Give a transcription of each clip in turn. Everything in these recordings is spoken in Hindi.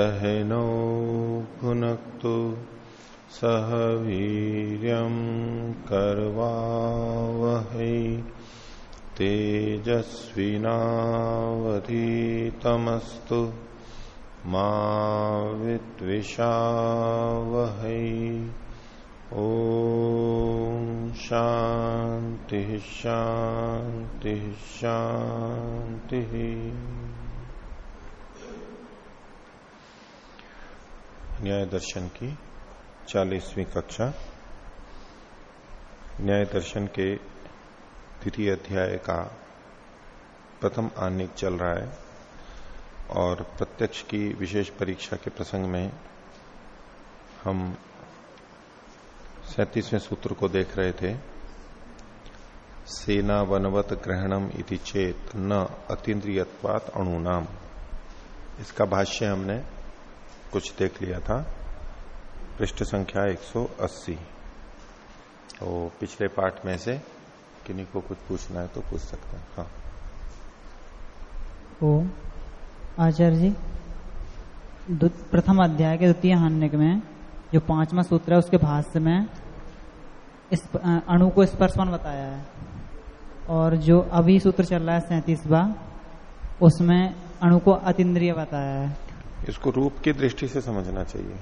सहनौ भुनक्तु सह वीर्यं कर्वावहै तेजस्विनावधीतमस्तु मा ओ ॐ शांति शान्तिः। न्याय दर्शन की चालीसवीं कक्षा। न्याय दर्शन के द्वितीय अध्याय का प्रथम आनिक चल रहा है और प्रत्यक्ष की विशेष परीक्षा के प्रसंग में हम सैतीसवें सूत्र को देख रहे थे। सेना वनवत ग्रहणम इति चेत न अतीन्द्रियवात अणुनाम। इसका भाष्य हमने कुछ देख लिया था। पृष्ठ संख्या 180 तो पिछले पाठ में से किन्हीं को कुछ पूछना है तो पूछ सकते हैं। हाँ। ओ आचार्य जी प्रथम अध्याय के द्वितीय हान्यक में जो पांचवा सूत्र है, उसके भाष्य में इस अणु को स्पर्शवन बताया है। और जो अभी सूत्र चल रहा है सैतीसवा, उसमें अणु को अतिद्रिय बताया है। इसको रूप की दृष्टि से समझना चाहिए।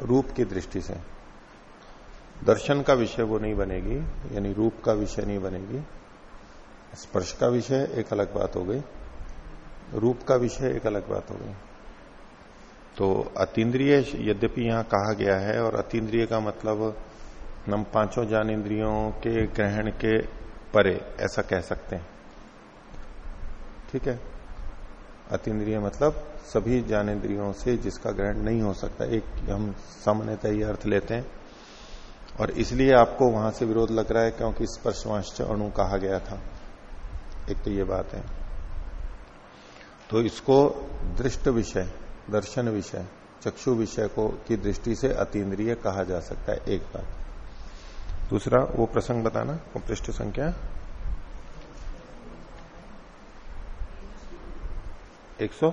रूप की दृष्टि से। दर्शन का विषय वो नहीं बनेगी, यानी रूप का विषय नहीं बनेगी। स्पर्श का विषय एक अलग बात हो गई। रूप का विषय एक अलग बात हो गई। तो अतीन्द्रिय यद्यपि यहाँ कहा गया है, और अतीन्द्रिय का मतलब हम पाँचों ज्ञान इंद्रियों के ग्रहण के परे ऐसा कह सकते हैं। ठीक है? अतीन्द्रिय मतलब सभी ज्ञानेन्द्रियों से जिसका ग्रहण नहीं हो सकता, एक हम सामान्यतः ये अर्थ लेते हैं। और इसलिए आपको वहाँ से विरोध लग रहा है क्योंकि स्पर्शवांश अणु कहा गया था। एक तो ये बात है। तो इसको दृष्ट विषय, दर्शन विषय, चक्षु विषय को की दृष्टि से अतीन्द्रिय कहा जा सकता है, एक बात। दूसरा, वो प्रसंग बताना पृष्ठ संख्या एक सौ?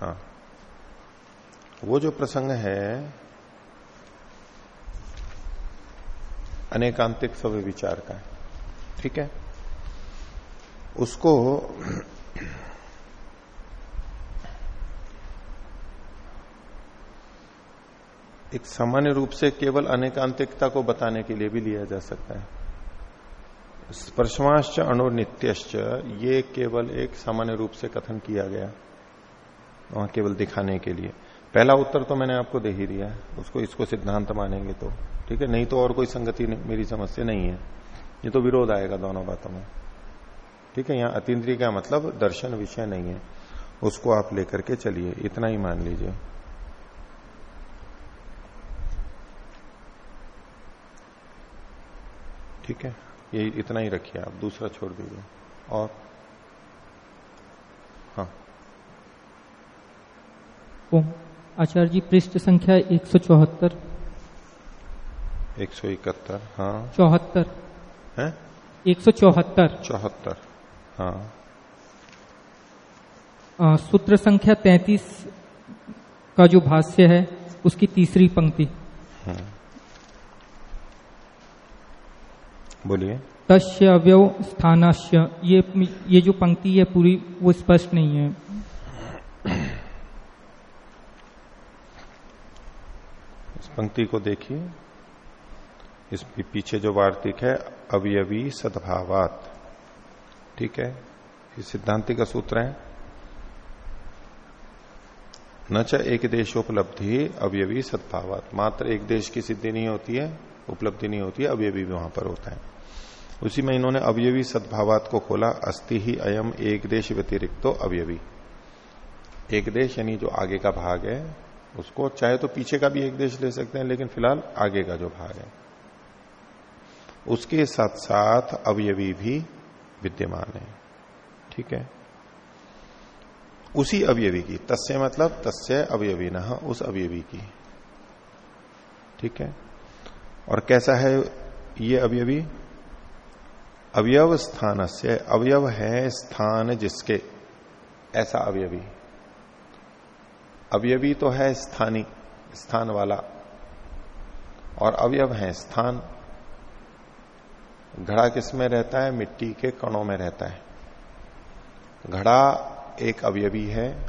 हाँ। वो जो प्रसंग है, अनेकांतिक सव्य विचार का है। ठीक है? उसको एक सामान्य रूप से केवल अनेकांतिकता को बताने के लिए भी लिया जा सकता है। स्पर्शवांश्च अणु नित्यश्च ये केवल एक सामान्य रूप से कथन किया गया। वहाँ केवल दिखाने के लिए। पहला उत्तर तो मैंने आपको दे ही दिया है, उसको इसको सिद्धांत मानेंगे तो। ठीक है? नहीं तो और कोई संगति मेरी समझ से नहीं है। ये तो विरोध आएगा दोनों बातों में। ठीक है? यहाँ अतीन्द्रिय का मतलब दर्शन विषय नहीं है। उसको आप लेकर के चलिए, इतना ही मान लीजिए। ठीक है? ये इतना ही रखिए आप दूसरा छोड़ दीजिए। और हाँ। आचार्य जी पृष्ठ संख्या एक सौ चौहत्तर। एक सौ इकहत्तर हाँ। चौहत्तर। है? एक सौ चौहत्तर। चौहत्तर हाँ। आ, सूत्र संख्या तैतीस का जो भाष्य है उसकी तीसरी पंक्ति। बोलिए। तस्य अव्यव स्थानाश्य ये ये जो पंक्ति है पूरी वो स्पष्ट नहीं है। इस पंक्ति को देखिए। इस पीछे जो वार्तिक है अवयवी सद्भावात। ठीक है? ये सिद्धांति का सूत्र है। न च एक देशोपलब्धि अवयवी सद्भावात। मात्र एक देश की सिद्धि नहीं होती है। उपलब्धि नहीं होती है अवयवी भी वहाँ पर होता है। उसी में इन्होंने अवयवी सद्भावात को खोला अस्थि ही अयम एक देश व्यतिरिक्त तो अवयवी। एक देश यानी जो आगे का भाग है, उसको चाहे तो पीछे का भी एक देश ले सकते हैं, लेकिन फ़िलहाल आगे का जो भाग है, उसके साथ साथ अवयवी भी विद्यमान है। ठीक है? उसी अवयवी की, तस्य मतलब तस्य अवयवी न उस अवयवी की। ठीक है? और कैसा है ये अवयवी? अवयव स्थान से अवयव है स्थान जिसके। ऐसा अवयवी। अवयवी तो है स्थानी, स्थान वाला। और अवयव है स्थान। घड़ा किसमें रहता है? मिट्टी के कणों में रहता है। घड़ा एक अवयवी है,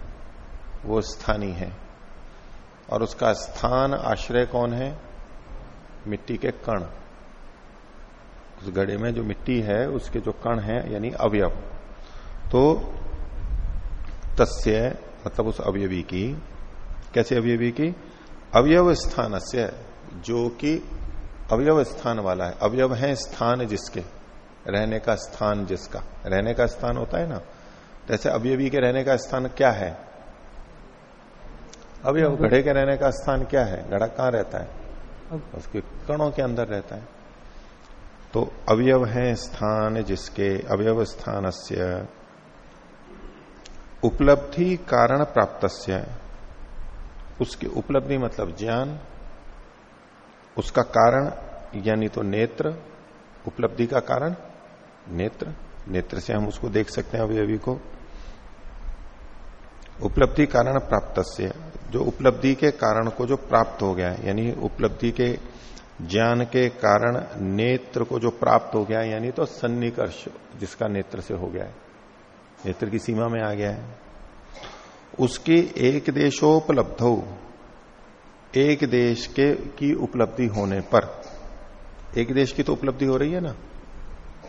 वो स्थानी है। और उसका स्थान आश्रय कौन है? मिट्टी के कण। उस घड़े में जो मिट्टी है, उसके जो कण है, यानी अवयव। तो तस्य मतलब उस अवयवी की, कैसे अवयवी की? अवयव स्थान से जो कि अवयव स्थान वाला है। अवयव है स्थान जिसके। रहने का स्थान जिसका। रहने का स्थान होता है ना? जैसे अवयवी के रहने का स्थान क्या है? अवयव, घड़े के रहने का स्थान क्या है? घड़ा कहाँ रहता है? उसके कणों के अंदर रहता है। तो अवयव है स्थान जिसके अवयव स्थान उपलब्धि कारण प्राप्त उसकी उपलब्धि मतलब ज्ञान, उसका कारण यानी तो नेत्र, उपलब्धि का कारण नेत्र। नेत्र से हम उसको देख सकते हैं अभी को। उपलब्धि कारण प्राप्त जो उपलब्धि के कारण को जो प्राप्त हो गया यानी उपलब्धि के ज्ञान के कारण नेत्र को जो प्राप्त हो गया यानी तो सन्निकर्ष जिसका नेत्र से हो गया है नेत्र की सीमा में आ गया है। उसकी एक देशोपलब्ध एक देश के की उपलब्धि होने पर एक देश की तो उपलब्धि हो रही है ना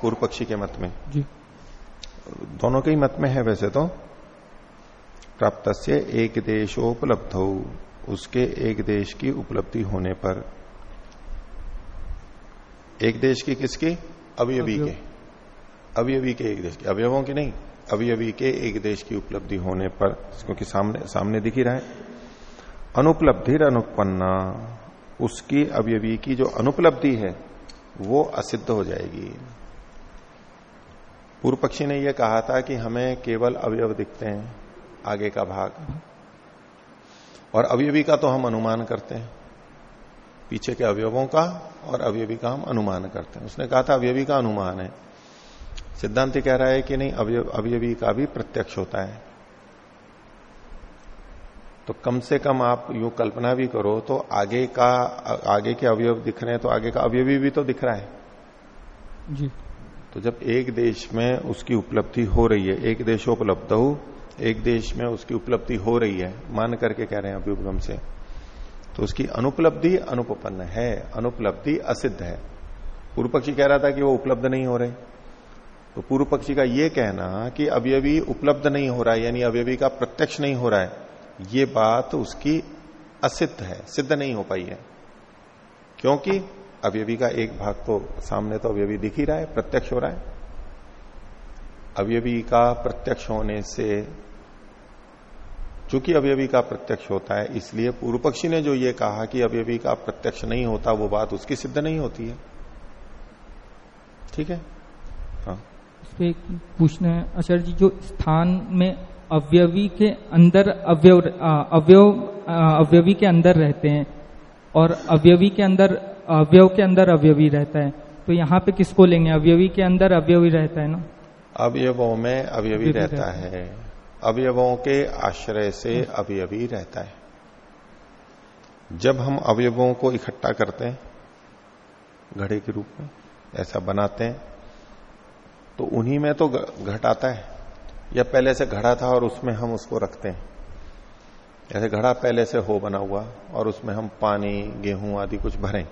पूर्व पक्षी के मत में? जी। दोनों के ही मत में है वैसे तो। प्राप्त से एक देशोपलब्ध। उसके एक देश की उपलब्धि होने पर। एक देश की किसकी? अवयवी के। अवयवी के एक देश की। अवयवों की नहीं, अवयवी के एक देश की उपलब्धि होने पर, क्योंकि सामने सामने दिख ही रहा है। अनुपलब्धि अनुपन्ना उसकी अवयवी की जो अनुपलब्धि है, वो असिद्ध हो जाएगी। पूर्व पक्षी ने यह कहा था कि हमें केवल अवयव दिखते हैं। आगे का भाग। और अवयवी का तो हम अनुमान करते हैं। पीछे के अवयवों का और अवयवी का हम अनुमान करते हैं। उसने कहा था अवयवी का अनुमान है। सिद्धांत कह रहा है कि नहीं अवयवी का भी प्रत्यक्ष होता है। तो कम से कम आप यू कल्पना भी करो तो आगे का आगे के अवयव दिख रहे हैं तो आगे का अवयवी भी तो दिख रहा है। जी। तो जब एक देश में उसकी उपलब्धि हो रही है एक देशोपलब्ध हो एक देश में उसकी उपलब्धि हो रही है, मान करके कह रहे हैं अभ्युपगम से तो उसकी अनुपलब्धि अनुपन्न है, अनुपलब्धि असिद्ध है। पूर्व पक्षी कह रहा था कि वो उपलब्ध नहीं हो रहे। तो पूर्व पक्षी का ये कहना कि अवयवी उपलब्ध नहीं हो रहा है, यानी अवयवी का प्रत्यक्ष नहीं हो रहा है, ये बात उसकी असिद्ध है, सिद्ध नहीं हो पाई है। क्योंकि अवयवी का एक भाग तो सामने तो अवयवी दिख ही रहा है, प्रत्यक्ष हो रहा है। अवयवी का प्रत्यक्ष होने से चूँकि अवयवी का प्रत्यक्ष होता है इसलिए पूर्व पक्षी ने जो ये कहा कि अवयवी का प्रत्यक्ष नहीं होता वो बात उसकी सिद्ध नहीं होती है। ठीक है? हाँ। पूछना है आचार्य जी जो स्थान में अवयवी के अंदर अवयव अवयव अवयवी के अंदर रहते हैं और अवयवी के अंदर अवयव के अंदर अवयवी रहता है तो यहाँ पे किसको लेंगे? अवयवी के अंदर अवयवी रहता है ना? अवयवों में अवयवी रहता है। अवयवों के आश्रय से अवयवी रहता है। जब हम अवयवों को इकट्ठा करते हैं, घड़े के रूप में ऐसा बनाते हैं तो उन्हीं में तो घट आता है। या पहले से घड़ा था और उसमें हम उसको रखते हैं। ऐसे घड़ा पहले से हो बना हुआ और उसमें हम पानी, गेहूँ आदि कुछ भरें।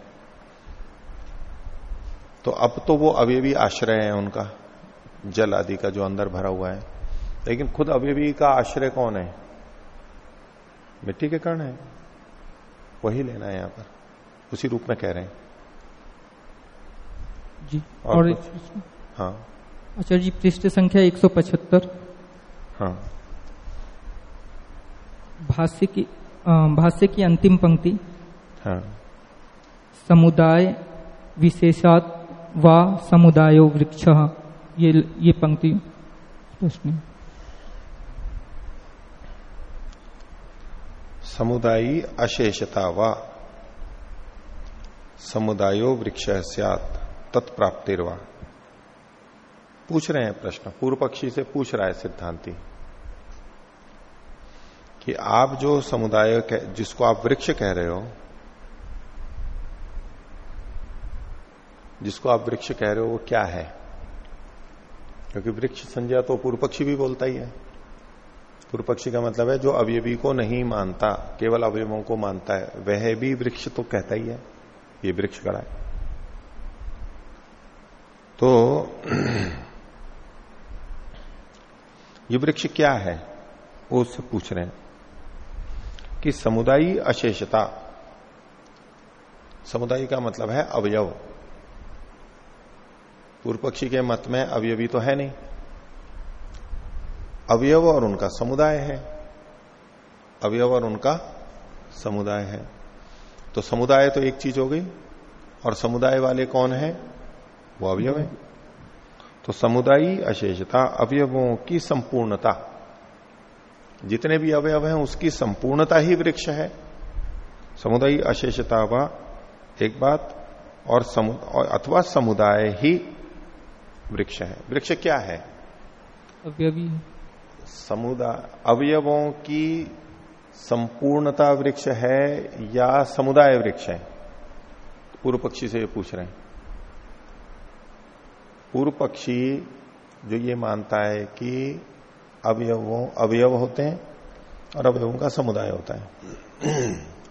तो अब तो वो अवयवी आश्रय है उनका, जल आदि का जो अंदर भरा हुआ है। लेकिन खुद अवयवी का आश्रय कौन है? मिट्टी के कर्ण है। वही लेना है यहाँ पर। उसी रूप में कह रहे हैं। जी और, और हाँ। आचार्य जी पृष्ठ संख्या 175 हाँ। भाष्य की भाष्य की अंतिम पंक्ति। हाँ। समुदाय विशेषात व समुदायो वृक्ष। ये ये पंक्ति प्रश्न समुदायी अशेषता व समुदायो वृक्ष सियात, तत्प्राप्तिर्वा। पूछ रहे हैं प्रश्न। पूर्व पक्षी से पूछ रहा है सिद्धांति कि आप जो समुदाय जिसको आप वृक्ष कह रहे हो, जिसको आप वृक्ष कह रहे हो, वो क्या है? क्योंकि वृक्ष संज्ञा तो पूर्व पक्षी भी बोलता ही है। पूर्व पक्षी का मतलब है, जो अवयवी को नहीं मानता, केवल अवयवों को मानता है, वह भी वृक्ष तो कहता ही है, ये वृक्ष खड़ा है। तो ये वृक्ष क्या है, वो उससे पूछ रहे हैं कि समुदायी अशेषता, समुदाय का मतलब है अवयव। पूर्व पक्षी के मत में अवयवी तो है नहीं। अवयव और उनका समुदाय है। अवयव और उनका समुदाय है। तो समुदाय तो एक चीज़ हो गई और समुदाय वाले कौन है? वो अवयव है। तो समुदायी अशेषता अवयवों की संपूर्णता। जितने भी अवयव हैं उसकी संपूर्णता ही वृक्ष है। समुदायी अशेषता व एक बात और समु, अथवा समुदाय ही वृक्ष है। वृक्ष क्या है? अवयवी समुदाय अवयवों की संपूर्णता वृक्ष है या समुदाय वृक्ष है? पूर्व पक्षी से ये पूछ रहे हैं। पूर्व पक्षी जो ये मानता है कि अवयवों, अवयव होते हैं और अवयवों का समुदाय होता है।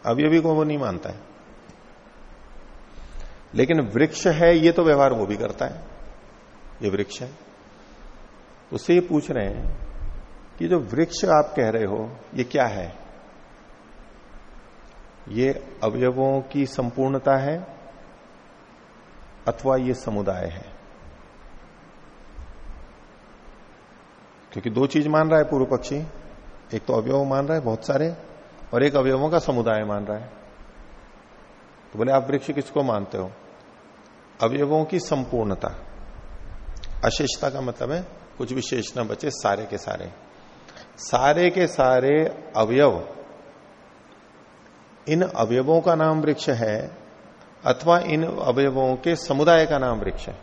अवयवी को वो नहीं मानता है। लेकिन वृक्ष है, ये तो व्यवहार वो भी करता है। ये वृक्ष है। उससे ये पूछ रहे हैं कि जो वृक्ष आप कह रहे हो, ये क्या है? ये अवयवों की संपूर्णता है अथवा ये समुदाय है? क्योंकि दो चीज़ मान रहा है पूर्व पक्षी। एक तो अवयव मान रहा है, बहुत सारे, और एक अवयवों का समुदाय मान रहा है। तो बोले, आप वृक्ष किसको मानते हो? अवयवों की संपूर्णता। अशेषता का मतलब है, कुछ विशेष न बचे सारे के सारे। सारे के सारे अवयव, इन अवयवों का नाम वृक्ष है, अथवा इन अवयवों के समुदाय का नाम वृक्ष है।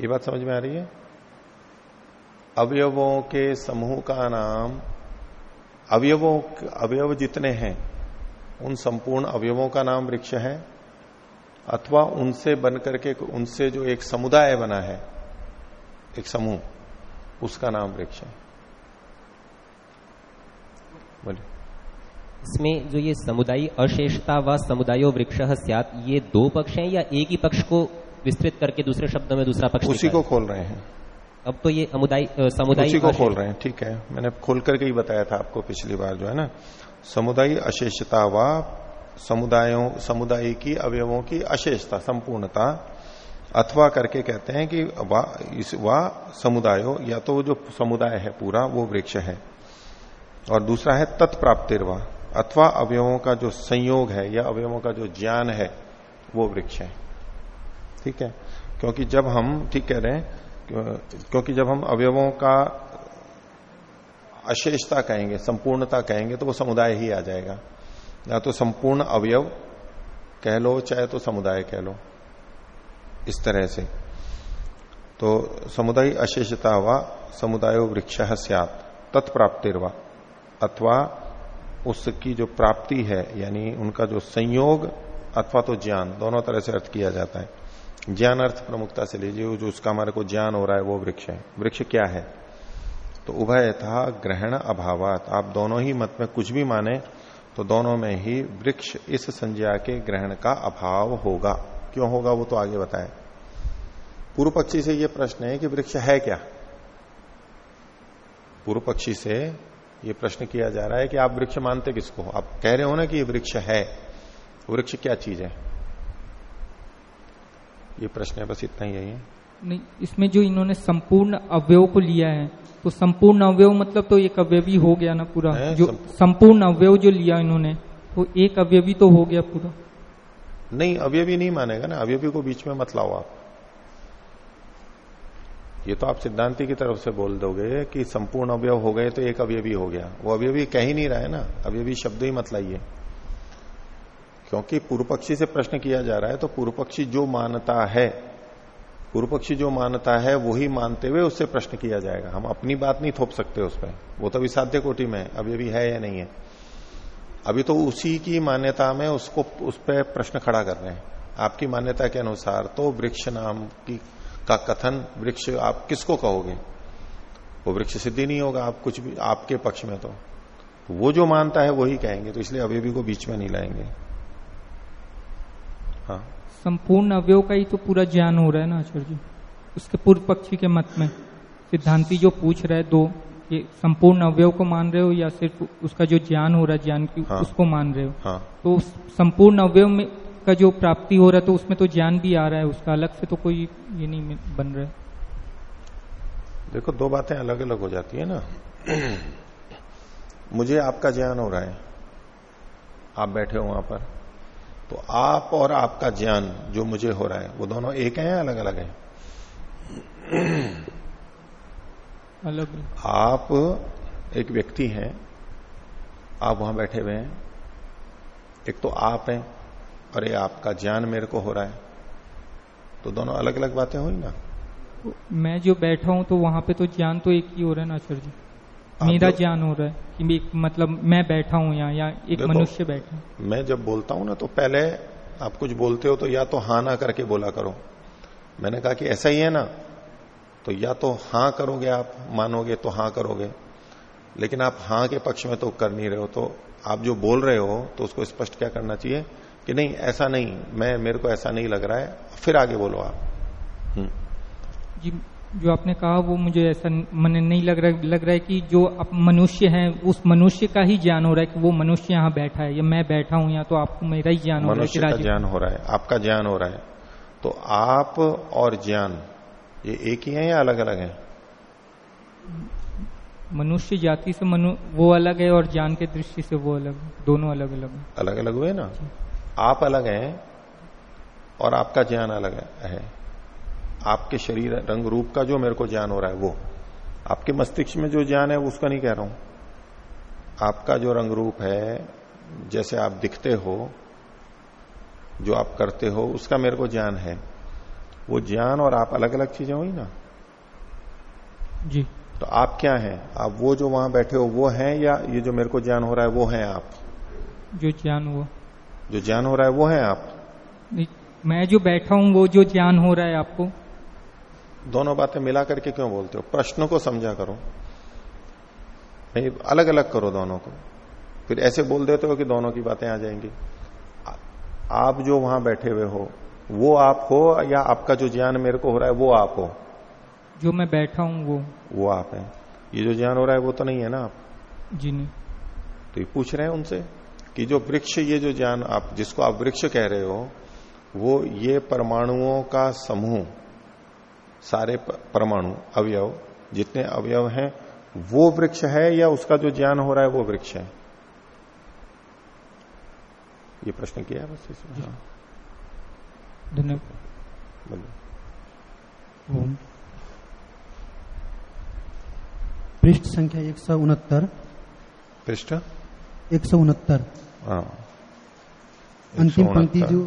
ये बात समझ में आ रही है? अवयवों के समूह का नाम, अवयवों अवयव जितने हैं, उन संपूर्ण अवयवों का नाम वृक्ष है, अथवा उनसे बनकर के उनसे जो एक समुदाय बना है, एक समूह। उसका नाम वृक्ष है। बोलिए। इसमें जो ये समुदायी अशेषता व समुदायो वृक्ष ये दो पक्ष हैं या एक ही पक्ष को विस्तृत करके दूसरे शब्द में दूसरा पक्ष उसी को खोल रहे हैं। अब तो ये समुदाय समुदाय उसी को खोल रहे हैं ठीक है। मैंने खोल करके ही बताया था आपको पिछली बार जो है ना। समुदाय अशेषता व समुदायों समुदाय की अवयवों की अशेषता संपूर्णता अथवा करके कहते हैं कि वा, इस वा समुदायो, या तो जो समुदाय है पूरा, वो वृक्ष है। और दूसरा है तत्प्राप्तिर्वा, अथवा अवयवों का जो संयोग है, या अवयवों का जो ज्ञान है, वो वृक्ष है। ठीक है? क्योंकि जब हम, ठीक कह रहे हैं, क्योंकि जब हम अवयवों का अशेषता कहेंगे, संपूर्णता कहेंगे तो वो समुदाय ही आ जाएगा। या तो संपूर्ण अवयव कह लो, चाहे तो समुदाय कह लो। इस तरह से। तो समुदाय अशेषता हुआ समुदाय वृक्ष सियात, तत्प्राप्तिर्वा, अथवा उसकी जो प्राप्ति है, यानी उनका जो संयोग अथवा तो ज्ञान, दोनों तरह से अर्थ किया जाता है। ज्ञान अर्थ प्रमुखता से लीजिए जो उसका हमारे को ज्ञान हो रहा है, वो वृक्ष है। वृक्ष क्या है? तो उभय था ग्रहण अभावात। आप दोनों ही मत में कुछ भी माने तो दोनों में ही वृक्ष इस संज्ञा के ग्रहण का अभाव होगा। क्यों होगा वो तो आगे बताए। पूर्व पक्षी से ये प्रश्न है कि वृक्ष है क्या? पूर्व पक्षी से ये प्रश्न किया जा रहा है कि आप वृक्ष मानते किसको? आप कह रहे हो ना कि ये वृक्ष है। वृक्ष क्या चीज़ है? ये प्रश्न है बस इतना ही है नहीं इसमें जो इन्होंने संपूर्ण अवयव को लिया है तो संपूर्ण अवयव मतलब तो एक अवयवी हो गया ना पूरा? जो संपूर्ण अवयव जो लिया इन्होंने तो एक अवयवी तो हो गया पूरा। नहीं, अवयवी नहीं मानेगा ना, अवयवी को बीच में मत लाओ आप। ये तो आप सिद्धांति की तरफ़ से बोल दोगे कि संपूर्ण अवयव हो गए तो एक अवयवी हो गया। वो अवयवी कह ही नहीं रहा है ना, अवयवी शब्द ही मत लाइए। क्योंकि पूर्व पक्षी से प्रश्न किया जा रहा है तो पूर्व पक्षी जो मानता है पूर्व पक्षी जो मानता है, वही मानते हुए उससे प्रश्न किया जाएगा। हम अपनी बात नहीं थोप सकते उस पर। वो तो विसाध्य कोटि में अभी है या नहीं है। अभी तो उसी की मान्यता में उसको, उस पर प्रश्न खड़ा कर रहे हैं। आपकी मान्यता के अनुसार तो वृक्ष नाम की, का कथन, वृक्ष आप किसको कहोगे? वो वृक्ष सिद्धि नहीं होगा, आप कुछ भी, आपके पक्ष में तो। वो जो मानता है वही कहेंगे तो इसलिए भी को बीच में नहीं लाएँगे। हाँ। संपूर्ण अवयव का ही तो पूरा ज्ञान हो रहा है ना, आचार्य जी? उसके पूर्व पक्षी के मत में। सिद्धांति जो पूछ रहे दो ये संपूर्ण अवयव को मान रहे हो या सिर्फ़ उसका जो ज्ञान हो रहा है ज्ञान की हाँ। उसको मान रहे हो? हाँ। तो संपूर्ण अवयव में का जो प्राप्ति हो रहा है तो उसमें तो ज्ञान भी आ रहा है उसका अलग से तो कोई ये नहीं बन रहा है। देखो दो बातें अलग अलग हो जाती है ना। मुझे आपका ज्ञान हो रहा है। आप बैठे हो वहाँ पर। तो आप और आपका ज्ञान जो मुझे हो रहा है वो दोनों एक हैं या अलग अलग हैं? अलग आप एक व्यक्ति हैं आप वहाँ बैठे हुए हैं एक तो आप हैं और ये आपका ज्ञान मेरे को हो रहा है। तो दोनों अलग अलग बातें हुई ना? मैं जो बैठा हूँ तो वहाँ पे तो ज्ञान तो एक ही हो रहा है ना आचार्य जी? मेरा ज्ञान हो रहा है कि मतलब मैं बैठा हूँ यहाँ या एक मनुष्य बैठा मैं जब बोलता हूँ ना तो पहले आप कुछ बोलते हो तो या तो हाँ ना करके बोला करो। मैंने कहा कि ऐसा ही है ना? तो या तो हाँ करोगे आप मानोगे तो हाँ करोगे। लेकिन आप हाँ के पक्ष में तो कर नहीं रहे हो तो आप जो बोल रहे हो तो उसको स्पष्ट क्या करना चाहिए कि नहीं ऐसा नहीं मैं मेरे को ऐसा नहीं लग रहा है फिर आगे बोलो आप। हम्म, जी जो आपने कहा वो मुझे ऐसा मन नहीं लग रहा लग रहा है कि जो आप मनुष्य है उस मनुष्य का ही ज्ञान हो रहा है कि वो मनुष्य यहाँ बैठा है या मैं बैठा हूँ यहाँ तो आपको मेरा ही ज्ञान हो रहा है मनुष्य का ज्ञान हो रहा है आपका ज्ञान हो रहा है। तो आप और ज्ञान ये एक ही है या अलग अलग है? मनुष्य जाति से मनु वो अलग है और ज्ञान के दृष्टि से वो अलग दोनों अलग अलग है। अलग अलग हुए ना? आप अलग हैं और आपका ज्ञान अलग है, आपके शरीर रंग रूप का जो मेरे को ज्ञान हो रहा है वो। आपके मस्तिष्क में जो ज्ञान है वो उसका नहीं कह रहा हूँ। आपका जो रंग रूप है जैसे आप दिखते हो जो आप करते हो उसका मेरे को ज्ञान है। वो ज्ञान और आप अलग अलग चीज़ें हुई ना? जी। तो आप क्या हैं? आप वो जो वहाँ बैठे हो वो हैं या ये जो मेरे को ज्ञान हो रहा है वो हैं आप? जो ज्ञान हुआ। जो ज्ञान हो रहा है वो हैं आप? मैं जो बैठा हूँ वो जो ज्ञान हो रहा है आपको। दोनों बातें मिला करके क्यों बोलते हो? प्रश्न को समझा करो। नहीं अलग अलग करो दोनों को। फिर ऐसे बोल देते हो कि दोनों की बातें आ जाएँगी। आप जो वहाँ बैठे हुए हो वो आप हो या आपका जो ज्ञान मेरे को हो रहा है वो आप हो? जो मैं बैठा हूँ वो। वो आप है। ये जो ज्ञान हो रहा है वो तो नहीं है ना आप? जी नहीं। तो ये पूछ रहे हैं उनसे कि जो वृक्ष ये जो ज्ञान आप जिसको आप वृक्ष कह रहे हो वो ये परमाणुओं का समूह सारे परमाणु अवयव जितने अवयव हैं वो वृक्ष है या उसका जो ज्ञान हो रहा है वो वृक्ष है? ये प्रश्न किया है बस इसमें धन्यवाद। पृष्ठ संख्या एक सौ उनहत्तर। पृष्ठ? एक सौ उनहत्तर। हाँ। अंतिम पंक्ति जो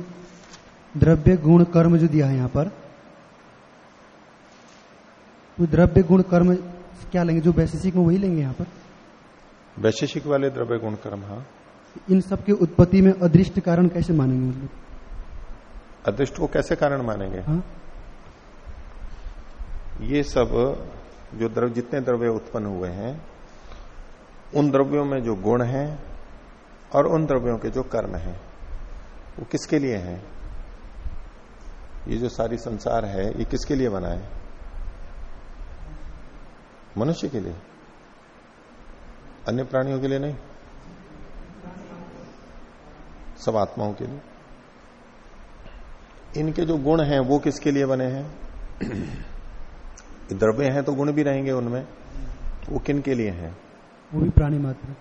द्रव्य गुण कर्म जो दिया है यहाँ पर तो द्रव्य गुण कर्म क्या लेंगे? जो वैशेषिक में वही लेंगे यहाँ पर। वैशेषिक वाले द्रव्य गुण कर्म हाँ। इन सब की उत्पत्ति में अदृष्ट कारण कैसे मानेंगे मतलब अदृष्ट को कैसे कारण मानेंगे? हाँ? ये सब जो द्रव्य जितने द्रव्य उत्पन्न हुए हैं उन द्रव्यों में जो गुण हैं और उन द्रव्यों के जो कर्म हैं वो किसके लिए हैं? ये जो सारी संसार है ये किसके लिए बना है? मनुष्य के लिए? अन्य प्राणियों के लिए नहीं? सब आत्माओं के लिए? इनके जो गुण हैं वो किसके लिए बने हैं? द्रव्य हैं तो गुण भी रहेंगे उनमें। वो किन के लिए हैं? वो भी प्राणी मात्र।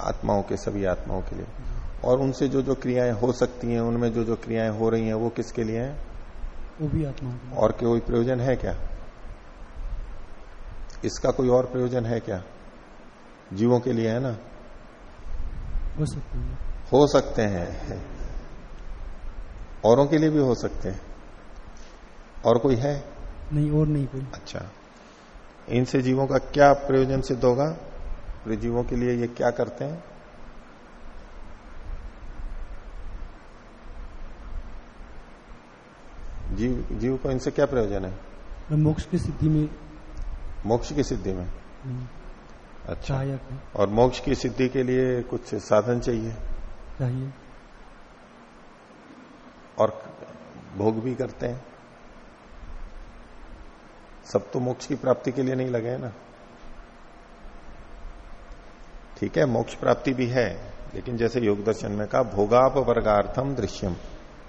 आत्माओं के सभी आत्माओं के लिए। और उनसे जो जो क्रियाएँ हो सकती हैं उनमें जो जो क्रियाएँ हो रही हैं वो किसके लिए हैं? वो भी आत्मा और कोई प्रयोजन है क्या? इसका कोई और प्रयोजन है क्या? जीवों के लिए है ना? हो सकते हैं। हो सकते हैं। औरों के लिए भी हो सकते हैं। और कोई है? नहीं और नहीं कोई। अच्छा। इनसे जीवों का क्या प्रयोजन सिद्ध होगा? पूरे जीवों के लिए ये क्या करते हैं? जीव जीव को इनसे क्या प्रयोजन है? मोक्ष की सिद्धि में मोक्ष की सिद्धि में। अच्छा। और मोक्ष की सिद्धि के लिए कुछ साधन चाहिए? चाहिए। और भोग भी करते हैं। सब तो मोक्ष की प्राप्ति के लिए नहीं लगे हैं ना। ठीक है, मोक्ष प्राप्ति भी है, लेकिन जैसे योग दर्शन में कहा भोगाप वर्गार्थम दृश्यम।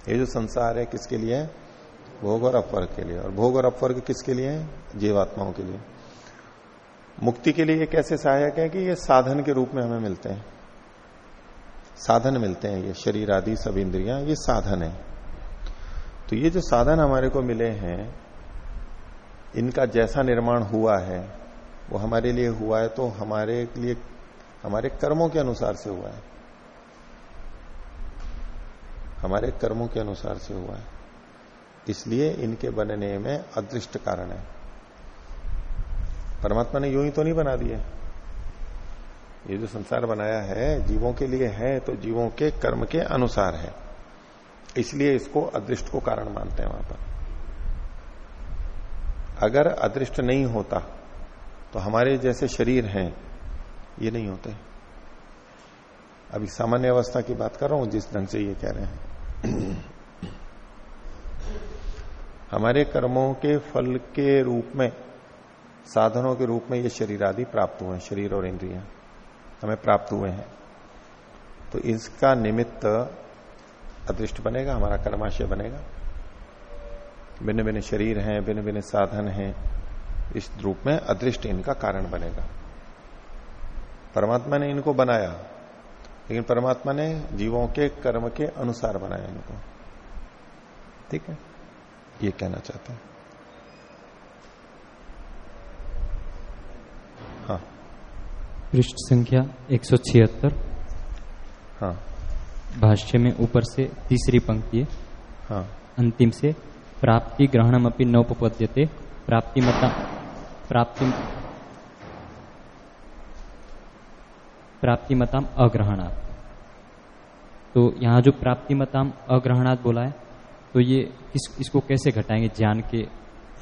ये जो संसार है किसके लिए? है भोग और अपवर्ग के लिए। और भोग और अपवर्ग किसके लिए? है जीवात्माओं के लिए। मुक्ति के लिए ये कैसे सहायक है कि ये साधन के रूप में हमें मिलते हैं। साधन मिलते हैं, ये शरीर आदि सब इंद्रियाँ, ये साधन है। तो ये जो साधन हमारे को मिले हैं, इनका जैसा निर्माण हुआ है, वो हमारे लिए हुआ है तो हमारे लिए, हमारे कर्मों के अनुसार से हुआ है। हमारे कर्मों के अनुसार से हुआ है। इसलिए इनके बनने में अदृष्ट कारण है। परमात्मा ने यूँ ही तो नहीं बना दिए ये जो संसार बनाया है, जीवों के लिए है तो जीवों के कर्म के अनुसार है। इसलिए इसको अदृष्ट को कारण मानते हैं वहाँ पर। अगर अदृष्ट नहीं होता तो हमारे जैसे शरीर हैं, ये नहीं होते। अभी सामान्य अवस्था की बात कर रहा हूँ, जिस ढंग से ये कह रहे हैं। हमारे कर्मों के फल के रूप में, साधनों के रूप में ये शरीर आदि प्राप्त हुए हैं, शरीर और इंद्रियाँ, हमें प्राप्त हुए हैं। तो इसका निमित्त अदृष्ट बनेगा हमारा कर्माशय बनेगा। भिन्न भिन्न शरीर हैं भिन्न भिन्न साधन हैं इस रूप में अदृष्ट इनका कारण बनेगा। परमात्मा ने इनको बनाया लेकिन परमात्मा ने जीवों के कर्म के अनुसार बनाया इनको। ठीक है? ये कहना चाहते हैं। हाँ। पृष्ठ संख्या 176 हाँ। भाष्य में ऊपर से तीसरी पंक्ति है। हाँ। अंतिम से प्राप्ति ग्रहणम अपनी नौपद्यते प्राप्ति मता प्राप्ति प्राप्ति मताम अग्रहणात्। तो यहाँ जो प्राप्ति मताम अग्रहणात् बोला है तो ये किस इसको कैसे घटाएँगे? ज्ञान के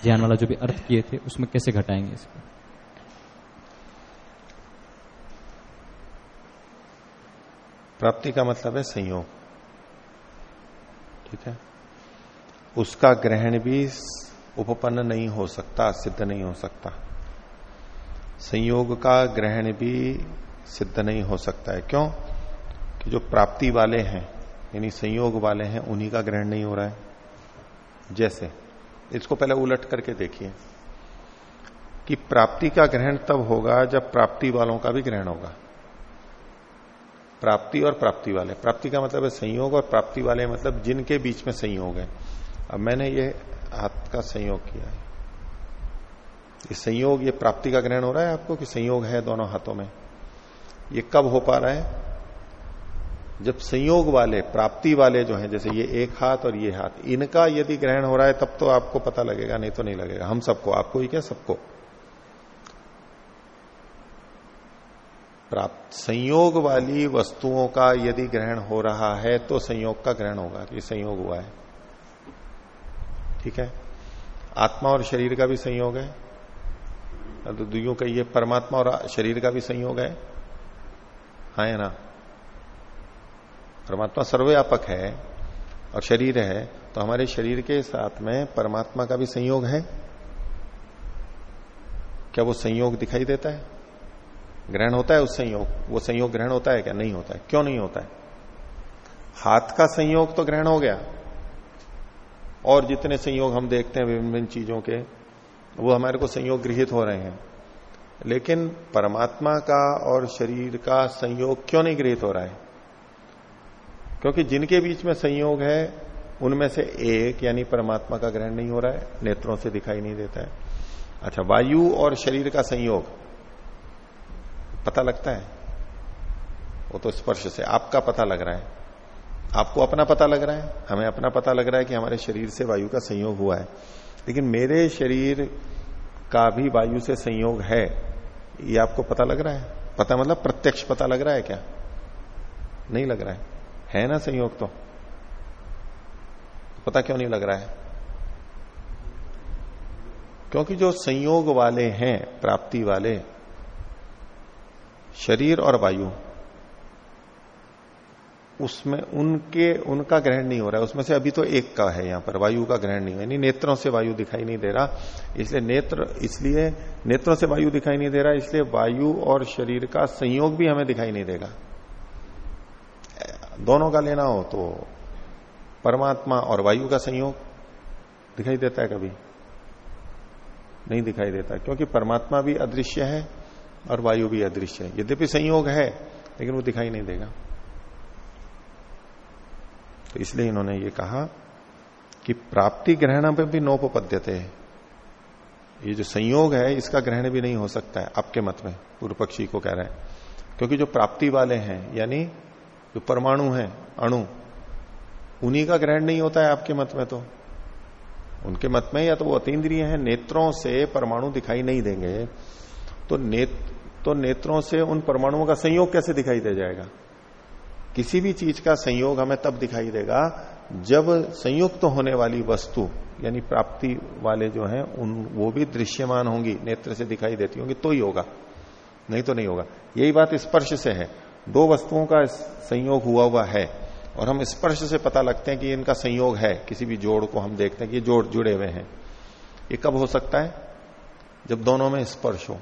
ज्ञान वाला जो भी अर्थ किए थे उसमें कैसे घटाएँगे इसको? प्राप्ति का मतलब है संयोग। ठीक है? उसका ग्रहण भी उपपन्न नहीं हो सकता, सिद्ध नहीं हो सकता। संयोग का ग्रहण भी सिद्ध नहीं हो सकता है। क्यों? कि जो प्राप्ति वाले हैं, यानी संयोग वाले हैं, उन्हीं का ग्रहण नहीं हो रहा है। जैसे, इसको पहले उलट करके देखिए। कि प्राप्ति का ग्रहण तब होगा जब प्राप्ति वालों का भी ग्रहण होगा। प्राप्ति और प्राप्ति वाले। प्राप्ति का मतलब है संयोग और प्राप्ति वाले मतलब जिनके बीच में संयोग है। अब मैंने ये हाथ का संयोग किया है। ये संयोग, ये प्राप्ति का ग्रहण हो रहा है आपको कि संयोग है दोनों हाथों में? ये कब हो पा रहा है? जब संयोग वाले, प्राप्ति वाले जो हैं, जैसे ये एक हाथ और ये हाथ, इनका यदि ग्रहण हो रहा है, तब तो आपको पता लगेगा, नहीं तो नहीं लगेगा। हम सबको, आपको ही क्या, सबको। प्राप्त। संयोग वाली वस्तुओं का यदि ग्रहण हो रहा है तो संयोग का ग्रहण होगा कि संयोग हुआ है। ठीक है? आत्मा और शरीर का भी संयोग है। तो दुइयों का ये परमात्मा और शरीर का भी संयोग है। हाँ है ना? परमात्मा सर्वव्यापक है और शरीर है तो हमारे शरीर के साथ में परमात्मा का भी संयोग है। क्या वो संयोग दिखाई देता है? ग्रहण होता है उस संयोग, वो संयोग ग्रहण होता है क्या? नहीं होता है। क्यों नहीं होता है? हाथ का संयोग तो ग्रहण हो गया। और जितने संयोग हम देखते हैं विभिन्न विभिन्न चीज़ों के, वो हमारे को संयोग गृहित हो रहे हैं। लेकिन परमात्मा का और शरीर का संयोग क्यों नहीं गृहित हो रहा है? क्योंकि जिनके बीच में संयोग है, उनमें से एक यानी परमात्मा का ग्रहण नहीं हो रहा है, नेत्रों से दिखाई नहीं देता है। अच्छा वायु और शरीर का संयोग। पता लगता है? वो तो स्पर्श से आपका पता लग रहा है। आपको अपना पता लग रहा है? हमें अपना पता लग रहा है कि हमारे शरीर से वायु का संयोग हुआ है। लेकिन मेरे शरीर का भी वायु से संयोग है, ये आपको पता लग रहा है? पता मतलब प्रत्यक्ष पता लग रहा है क्या? नहीं लग रहा है। है ना संयोग तो? पता क्यों नहीं लग रहा है? क्योंकि जो संयोग वाले हैं, प्राप्ति वाले शरीर और वायु। उसमें उनके, उनका ग्रहण नहीं हो रहा है। उसमें से अभी तो एक का है यहाँ पर, वायु का ग्रहण नहीं है यानी नेत्रों से वायु दिखाई नहीं दे रहा। इसलिए नेत्र, इसलिए नेत्रों से वायु दिखाई नहीं दे रहा, इसलिए वायु और शरीर का संयोग भी हमें दिखाई नहीं देगा। दोनों का लेना हो तो परमात्मा और वायु का संयोग दिखाई देता है कभी? नहीं दिखाई देता, क्योंकि परमात्मा भी अदृश्य है। और वायु भी अदृश्य है। यद्यपि संयोग है, लेकिन वो दिखाई नहीं देगा। तो इसलिए इन्होंने ये कहा कि प्राप्ति ग्रहण में भी नोपद्यते है। ये जो संयोग है, इसका ग्रहण भी नहीं हो सकता है, आपके मत में, पूर्व पक्षी को कह रहे हैं। क्योंकि जो प्राप्ति वाले हैं, यानी जो परमाणु हैं, अणु, उन्हीं का ग्रहण नहीं होता है आपके मत में तो। उनके मत में या तो वो अतीन्द्रिय है, नेत्रों से परमाणु दिखाई नहीं देंगे। तो नेत तो नेत्रों से उन परमाणुओं का संयोग कैसे दिखाई दे जाएगा? किसी भी चीज़ का संयोग हमें तब दिखाई देगा जब संयुक्त तो होने वाली वस्तु, यानी प्राप्ति वाले जो हैं, उन, वो भी दृश्यमान होंगी, नेत्र से दिखाई देती होंगी तो ही होगा। नहीं तो नहीं होगा। यही बात स्पर्श से है। दो वस्तुओं का संयोग हुआ हुआ है और हम स्पर्श से पता लगते हैं कि इनका संयोग है। किसी भी जोड़ को हम देखते हैं कि ये जोड़ जुड़े हुए हैं। ये कब हो सकता है? जब दोनों में स्पर्श हो।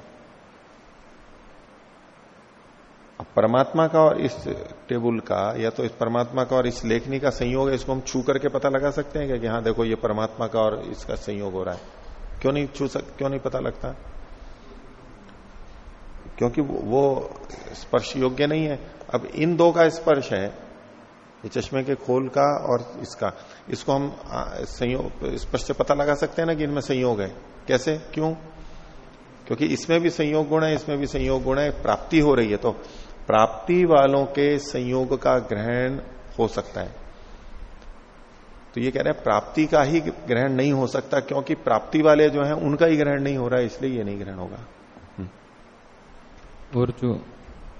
परमात्मा का और इस टेबल का, या तो इस परमात्मा का और इस लेखनी का संयोग है, इसको हम छू करके पता लगा सकते हैं कि हाँ देखो, ये परमात्मा का और इसका संयोग हो रहा है। क्यों नहीं छू सक, क्यों नहीं पता लगता? क्योंकि वो स्पर्श योग्य नहीं है। अब इन दो का स्पर्श है, ये चश्मे के खोल का और इसका। इसको हम संयोग, स्पर्श से पता लगा सकते हैं ना कि इनमें संयोग है। कैसे? क्यों? क्योंकि इसमें भी संयोग गुण है, इसमें भी संयोग गुण है, प्राप्ति हो रही है तो प्राप्ति वालों के संयोग का ग्रहण हो सकता है। तो ये कह रहे हैं प्राप्ति का ही ग्रहण नहीं हो सकता क्योंकि प्राप्ति वाले जो हैं उनका ही ग्रहण नहीं हो रहा है इसलिए ये नहीं ग्रहण होगा। हम्म। और जो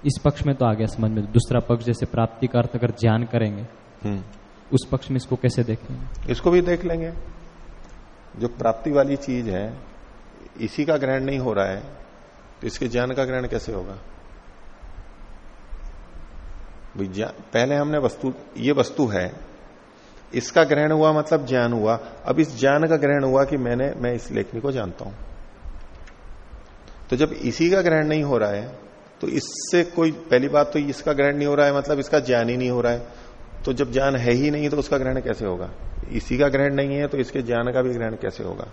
इस पक्ष में तो आ गया समझ में दूसरा पक्ष जैसे प्राप्ति का अर्थ अगर ज्ञान करेंगे हम्म। उस पक्ष में इसको कैसे देखेंगे? इसको भी देख लेंगे। जो प्राप्ति वाली चीज़ है इसी का ग्रहण नहीं हो रहा है तो इसके ज्ञान का ग्रहण कैसे होगा? पहले हमने वस्तु ये वस्तु है। इसका ग्रहण हुआ मतलब ज्ञान हुआ। अब इस ज्ञान का ग्रहण हुआ कि मैंने मैं इस लेखनी को जानता हूँ। तो जब इसी का ग्रहण नहीं हो रहा है तो इससे कोई पहली बात तो इसका ग्रहण नहीं हो रहा है मतलब इसका ज्ञान ही नहीं हो रहा है। तो जब ज्ञान है ही नहीं तो उसका ग्रहण कैसे होगा? इसी का ग्रहण नहीं है तो इसके ज्ञान का भी ग्रहण कैसे होगा?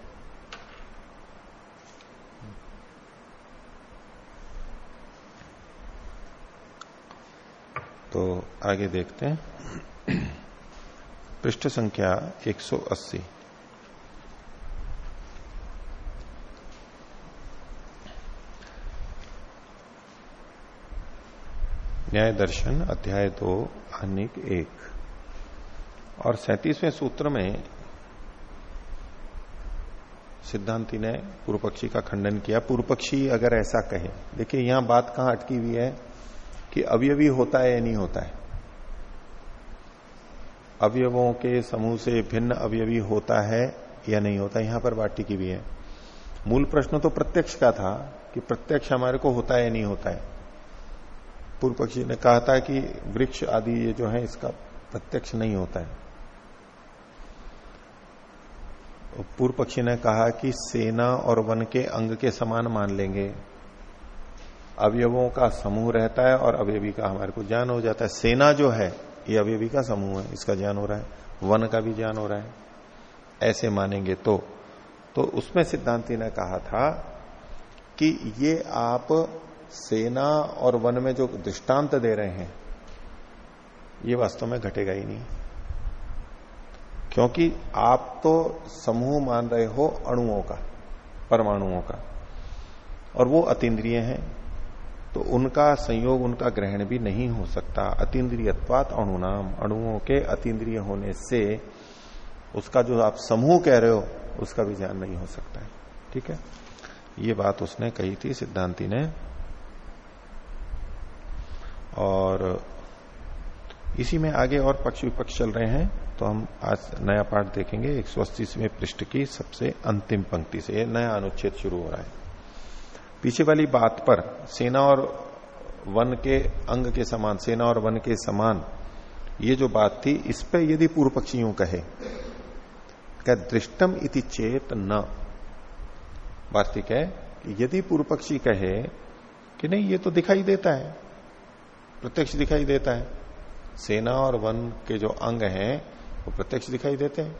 तो आगे देखते हैं। पृष्ठ संख्या 180 न्याय दर्शन, अध्याय दो, अनिक एक। और सैतीसवें सूत्र में सिद्धांति ने पूर्व पक्षी का खंडन किया। पूर्व पक्षी अगर ऐसा कहे, देखिए यहाँ बात कहाँ अटकी हुई है? कि अवयवी होता है या नहीं होता है? अवयवों के समूह से भिन्न अवयवी होता है या नहीं होता यहाँ पर बाटी की भी है। मूल प्रश्न तो प्रत्यक्ष का था कि प्रत्यक्ष हमारे को होता है या नहीं होता है। पूर्व पक्षी ने कहा था कि वृक्ष आदि ये जो है, इसका प्रत्यक्ष नहीं होता है। पूर्व पक्षी ने कहा कि सेना और वन के अंग के समान मान लेंगे। अवयवों का समूह रहता है और अवयवी का हमारे को ज्ञान हो जाता है। सेना जो है, ये अवयवी का समूह है, इसका ज्ञान हो रहा है। वन का भी ज्ञान हो रहा है। ऐसे मानेंगे तो तो उसमें सिद्धांति ने कहा था कि ये आप सेना और वन में जो दृष्टांत दे रहे हैं, ये वास्तव में घटेगा ही नहीं। क्योंकि आप तो समूह मान रहे हो अणुओं का, परमाणुओं का, और वो अतीन्द्रिय हैं। तो उनका संयोग, उनका ग्रहण भी नहीं हो सकता। अतीन्द्रियत्वात अणुनाम, अणुओं के अतीन्द्रिय होने से उसका जो आप समूह कह रहे हो, उसका भी ज्ञान नहीं हो सकता है। ठीक है? ये बात उसने कही थी, सिद्धांति ने। और इसी में आगे और पक्ष विपक्ष चल रहे हैं तो हम आज नया पाठ देखेंगे। एक सौ पृष्ठ की सबसे अंतिम पंक्ति से नया अनुच्छेद शुरू हो रहा है। पीछे वाली बात पर सेना और वन के अंग के समान, सेना और वन के समान ये जो बात थी, इस पे यदि पूर्व पक्षी यूँ कहे, क्या दृष्टम इति चेत न? वार्तिक है कि यदि पूर्व पक्षी कहे कि नहीं, ये तो दिखाई देता है, प्रत्यक्ष दिखाई देता है। सेना और वन के जो अंग हैं, वो प्रत्यक्ष दिखाई देते हैं।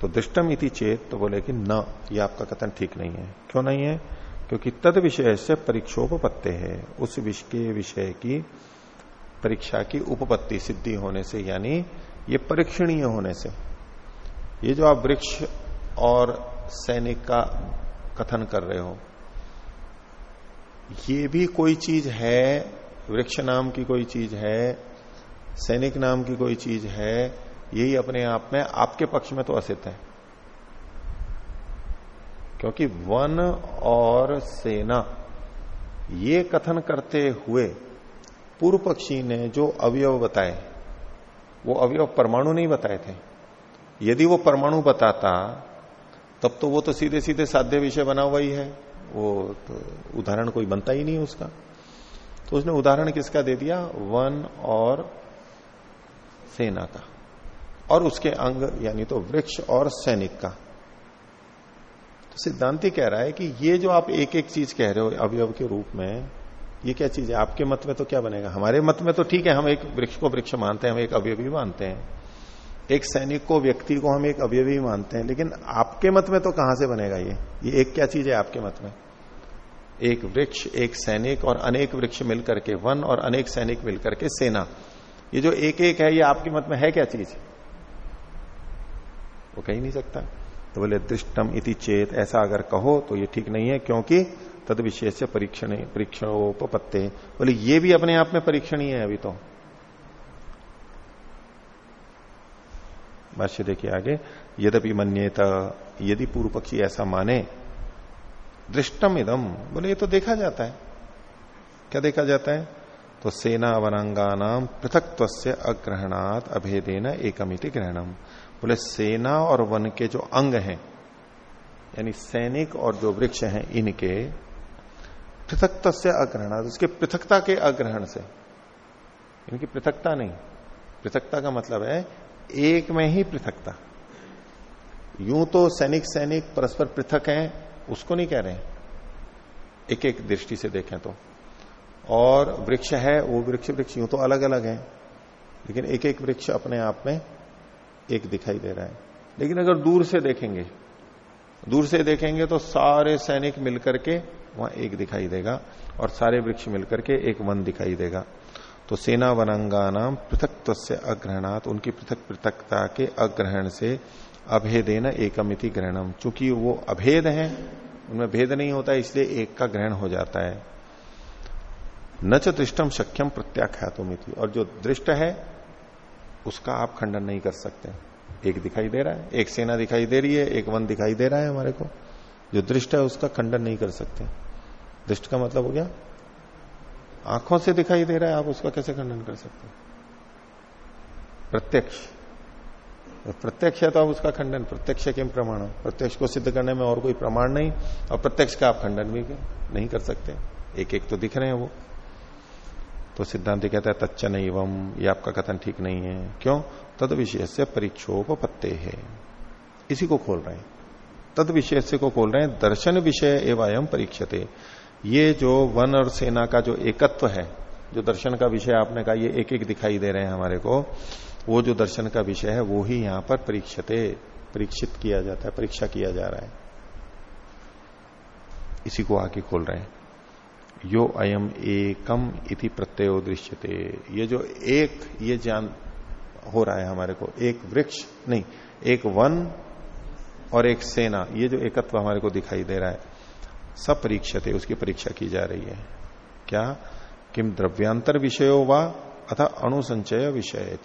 तो दृष्टम इति चेत तो बोले कि न, ये आपका कथन ठीक नहीं है। क्यों नहीं है? क्योंकि तद विषय से परीक्षोपत्ति है। उस विषय के विषय की परीक्षा की उपपत्ति सिद्धि होने से, यानी ये परीक्षणीय होने से। ये जो आप वृक्ष और सैनिक का कथन कर रहे हो, ये भी कोई चीज़ है, वृक्ष नाम की कोई चीज़ है, सैनिक नाम की कोई चीज़ है, यही अपने आप में आपके पक्ष में तो असित है। क्योंकि वन और सेना, ये कथन करते हुए पूर्व पक्षी ने जो अवयव बताए, वो अवयव परमाणु नहीं बताए थे। यदि वो परमाणु बताता, तब तो वो तो सीधे सीधे साध्य विषय बना हुआ ही है। वो तो उदाहरण कोई बनता ही नहीं उसका। तो उसने उदाहरण किसका दे दिया? वन और सेना का। और उसके अंग, यानी तो वृक्ष और सैनिक का। तो सिद्धांति कह रहा है कि ये जो आप एक एक चीज़ कह रहे हो अवयव के रूप में, ये क्या चीज़ है? आपके मत में तो क्या बनेगा? हमारे मत में तो ठीक है, हम एक वृक्ष को वृक्ष मानते हैं, हम एक अवयवी मानते हैं। एक सैनिक को, व्यक्ति को हम एक अवयवी मानते हैं, लेकिन आपके मत में तो कहाँ से बनेगा ये? ये एक क्या चीज़ है आपके मत में? एक वृक्ष, एक सैनिक और अनेक वृक्ष मिलकर के, वन और अनेक सैनिक मिलकर के सेना। ये जो एक एक है, ये आपके मत में है क्या चीज़? वो कह ही नहीं सकता। तो बोले, दृष्टम इति चेत ऐसा अगर कहो तो ये ठीक नहीं है, क्योंकि तद विशेष से परीक्षण परीक्षणोपत्ते बोले, ये भी अपने आप में परीक्षण ही अभी तो। भाष्य देखिए आगे, यद्यपि मन्येत, यदि पूर्व पक्षी ऐसा माने, दृष्टम इदम बोले, ये तो देखा जाता है। क्या देखा जाता है? तो सेना वनांगा नाम पृथकत्व से अग्रहणात अभेदेन एकमिति ग्रहणम। बोले, सेना और वन के जो अंग हैं, यानी सैनिक और जो वृक्ष हैं, इनके पृथकत्व से अग्रहण उसके पृथकता के अग्रहण से, इनकी पृथकता नहीं, पृथकता का मतलब है एक में ही पृथकता। यूँ तो सैनिक सैनिक परस्पर पृथक हैं, उसको नहीं कह रहे एक एक दृष्टि से देखें तो। और वृक्ष है, वो वृक्ष वृक्ष यूँ तो अलग अलग है, लेकिन एक एक वृक्ष अपने आप में एक दिखाई दे रहा है। लेकिन अगर दूर से देखेंगे, दूर से देखेंगे तो सारे सैनिक मिलकर के वहाँ एक दिखाई देगा और सारे वृक्ष मिलकर के एक वन दिखाई देगा। तो सेना वनंगा नाम पृथकत्व से अग्रहणात, उनकी पृथक पृथकता के अग्रहण से अभेदेन एकमिति ग्रहणम। चूँकि वो अभेद है, उनमें भेद नहीं होता, इसलिए एक का ग्रहण हो जाता है। न च दृष्टम शक्यम प्रत्याख्यातुमिति। और जो दृष्ट है उसका आप खंडन नहीं कर सकते। एक दिखाई दे रहा है, एक सेना दिखाई दे रही है, एक वन दिखाई दे रहा है हमारे को। जो दृष्ट है उसका खंडन नहीं कर सकते। दृष्ट का मतलब हो गया, आँखों से दिखाई दे रहा है, आप उसका कैसे खंडन कर सकते प्रत्यक्ष। प्रत्यक्ष है तो आप उसका खंडन, प्रत्यक्ष किम प्रमाण प्रत्यक्ष को सिद्ध करने में और कोई प्रमाण नहीं, और प्रत्यक्ष का आप खंडन भी नहीं कर सकते। एक एक तो दिख रहे हैं वो। तो सिद्धांत कहता है तच्च एवं ये आपका कथन ठीक नहीं है। क्यों? तद विषय से परीक्षोपत्ते है इसी को खोल रहे हैं। तद विषय को खोल रहे हैं, दर्शन विषय एवं परीक्षते। ये जो वन और सेना का जो एकत्व है, जो दर्शन का विषय आपने कहा, ये एक एक दिखाई दे रहे हैं हमारे को, वो जो दर्शन का विषय है, वो ही यहाँ पर परीक्षते, परीक्षित किया जाता है, परीक्षा किया जा रहा है। इसी को आगे खोल रहे हैं। यो अयम एकम इति प्रत्ययो दृश्यते। ये जो एक, ये ज्ञान हो रहा है हमारे को, एक वृक्ष नहीं, एक वन और एक सेना, ये जो एकत्व हमारे को दिखाई दे रहा है, सब परीक्षते उसकी परीक्षा की जा रही है। क्या? किम द्रव्यांतर विषयो वा अथा अणुसंचय विषय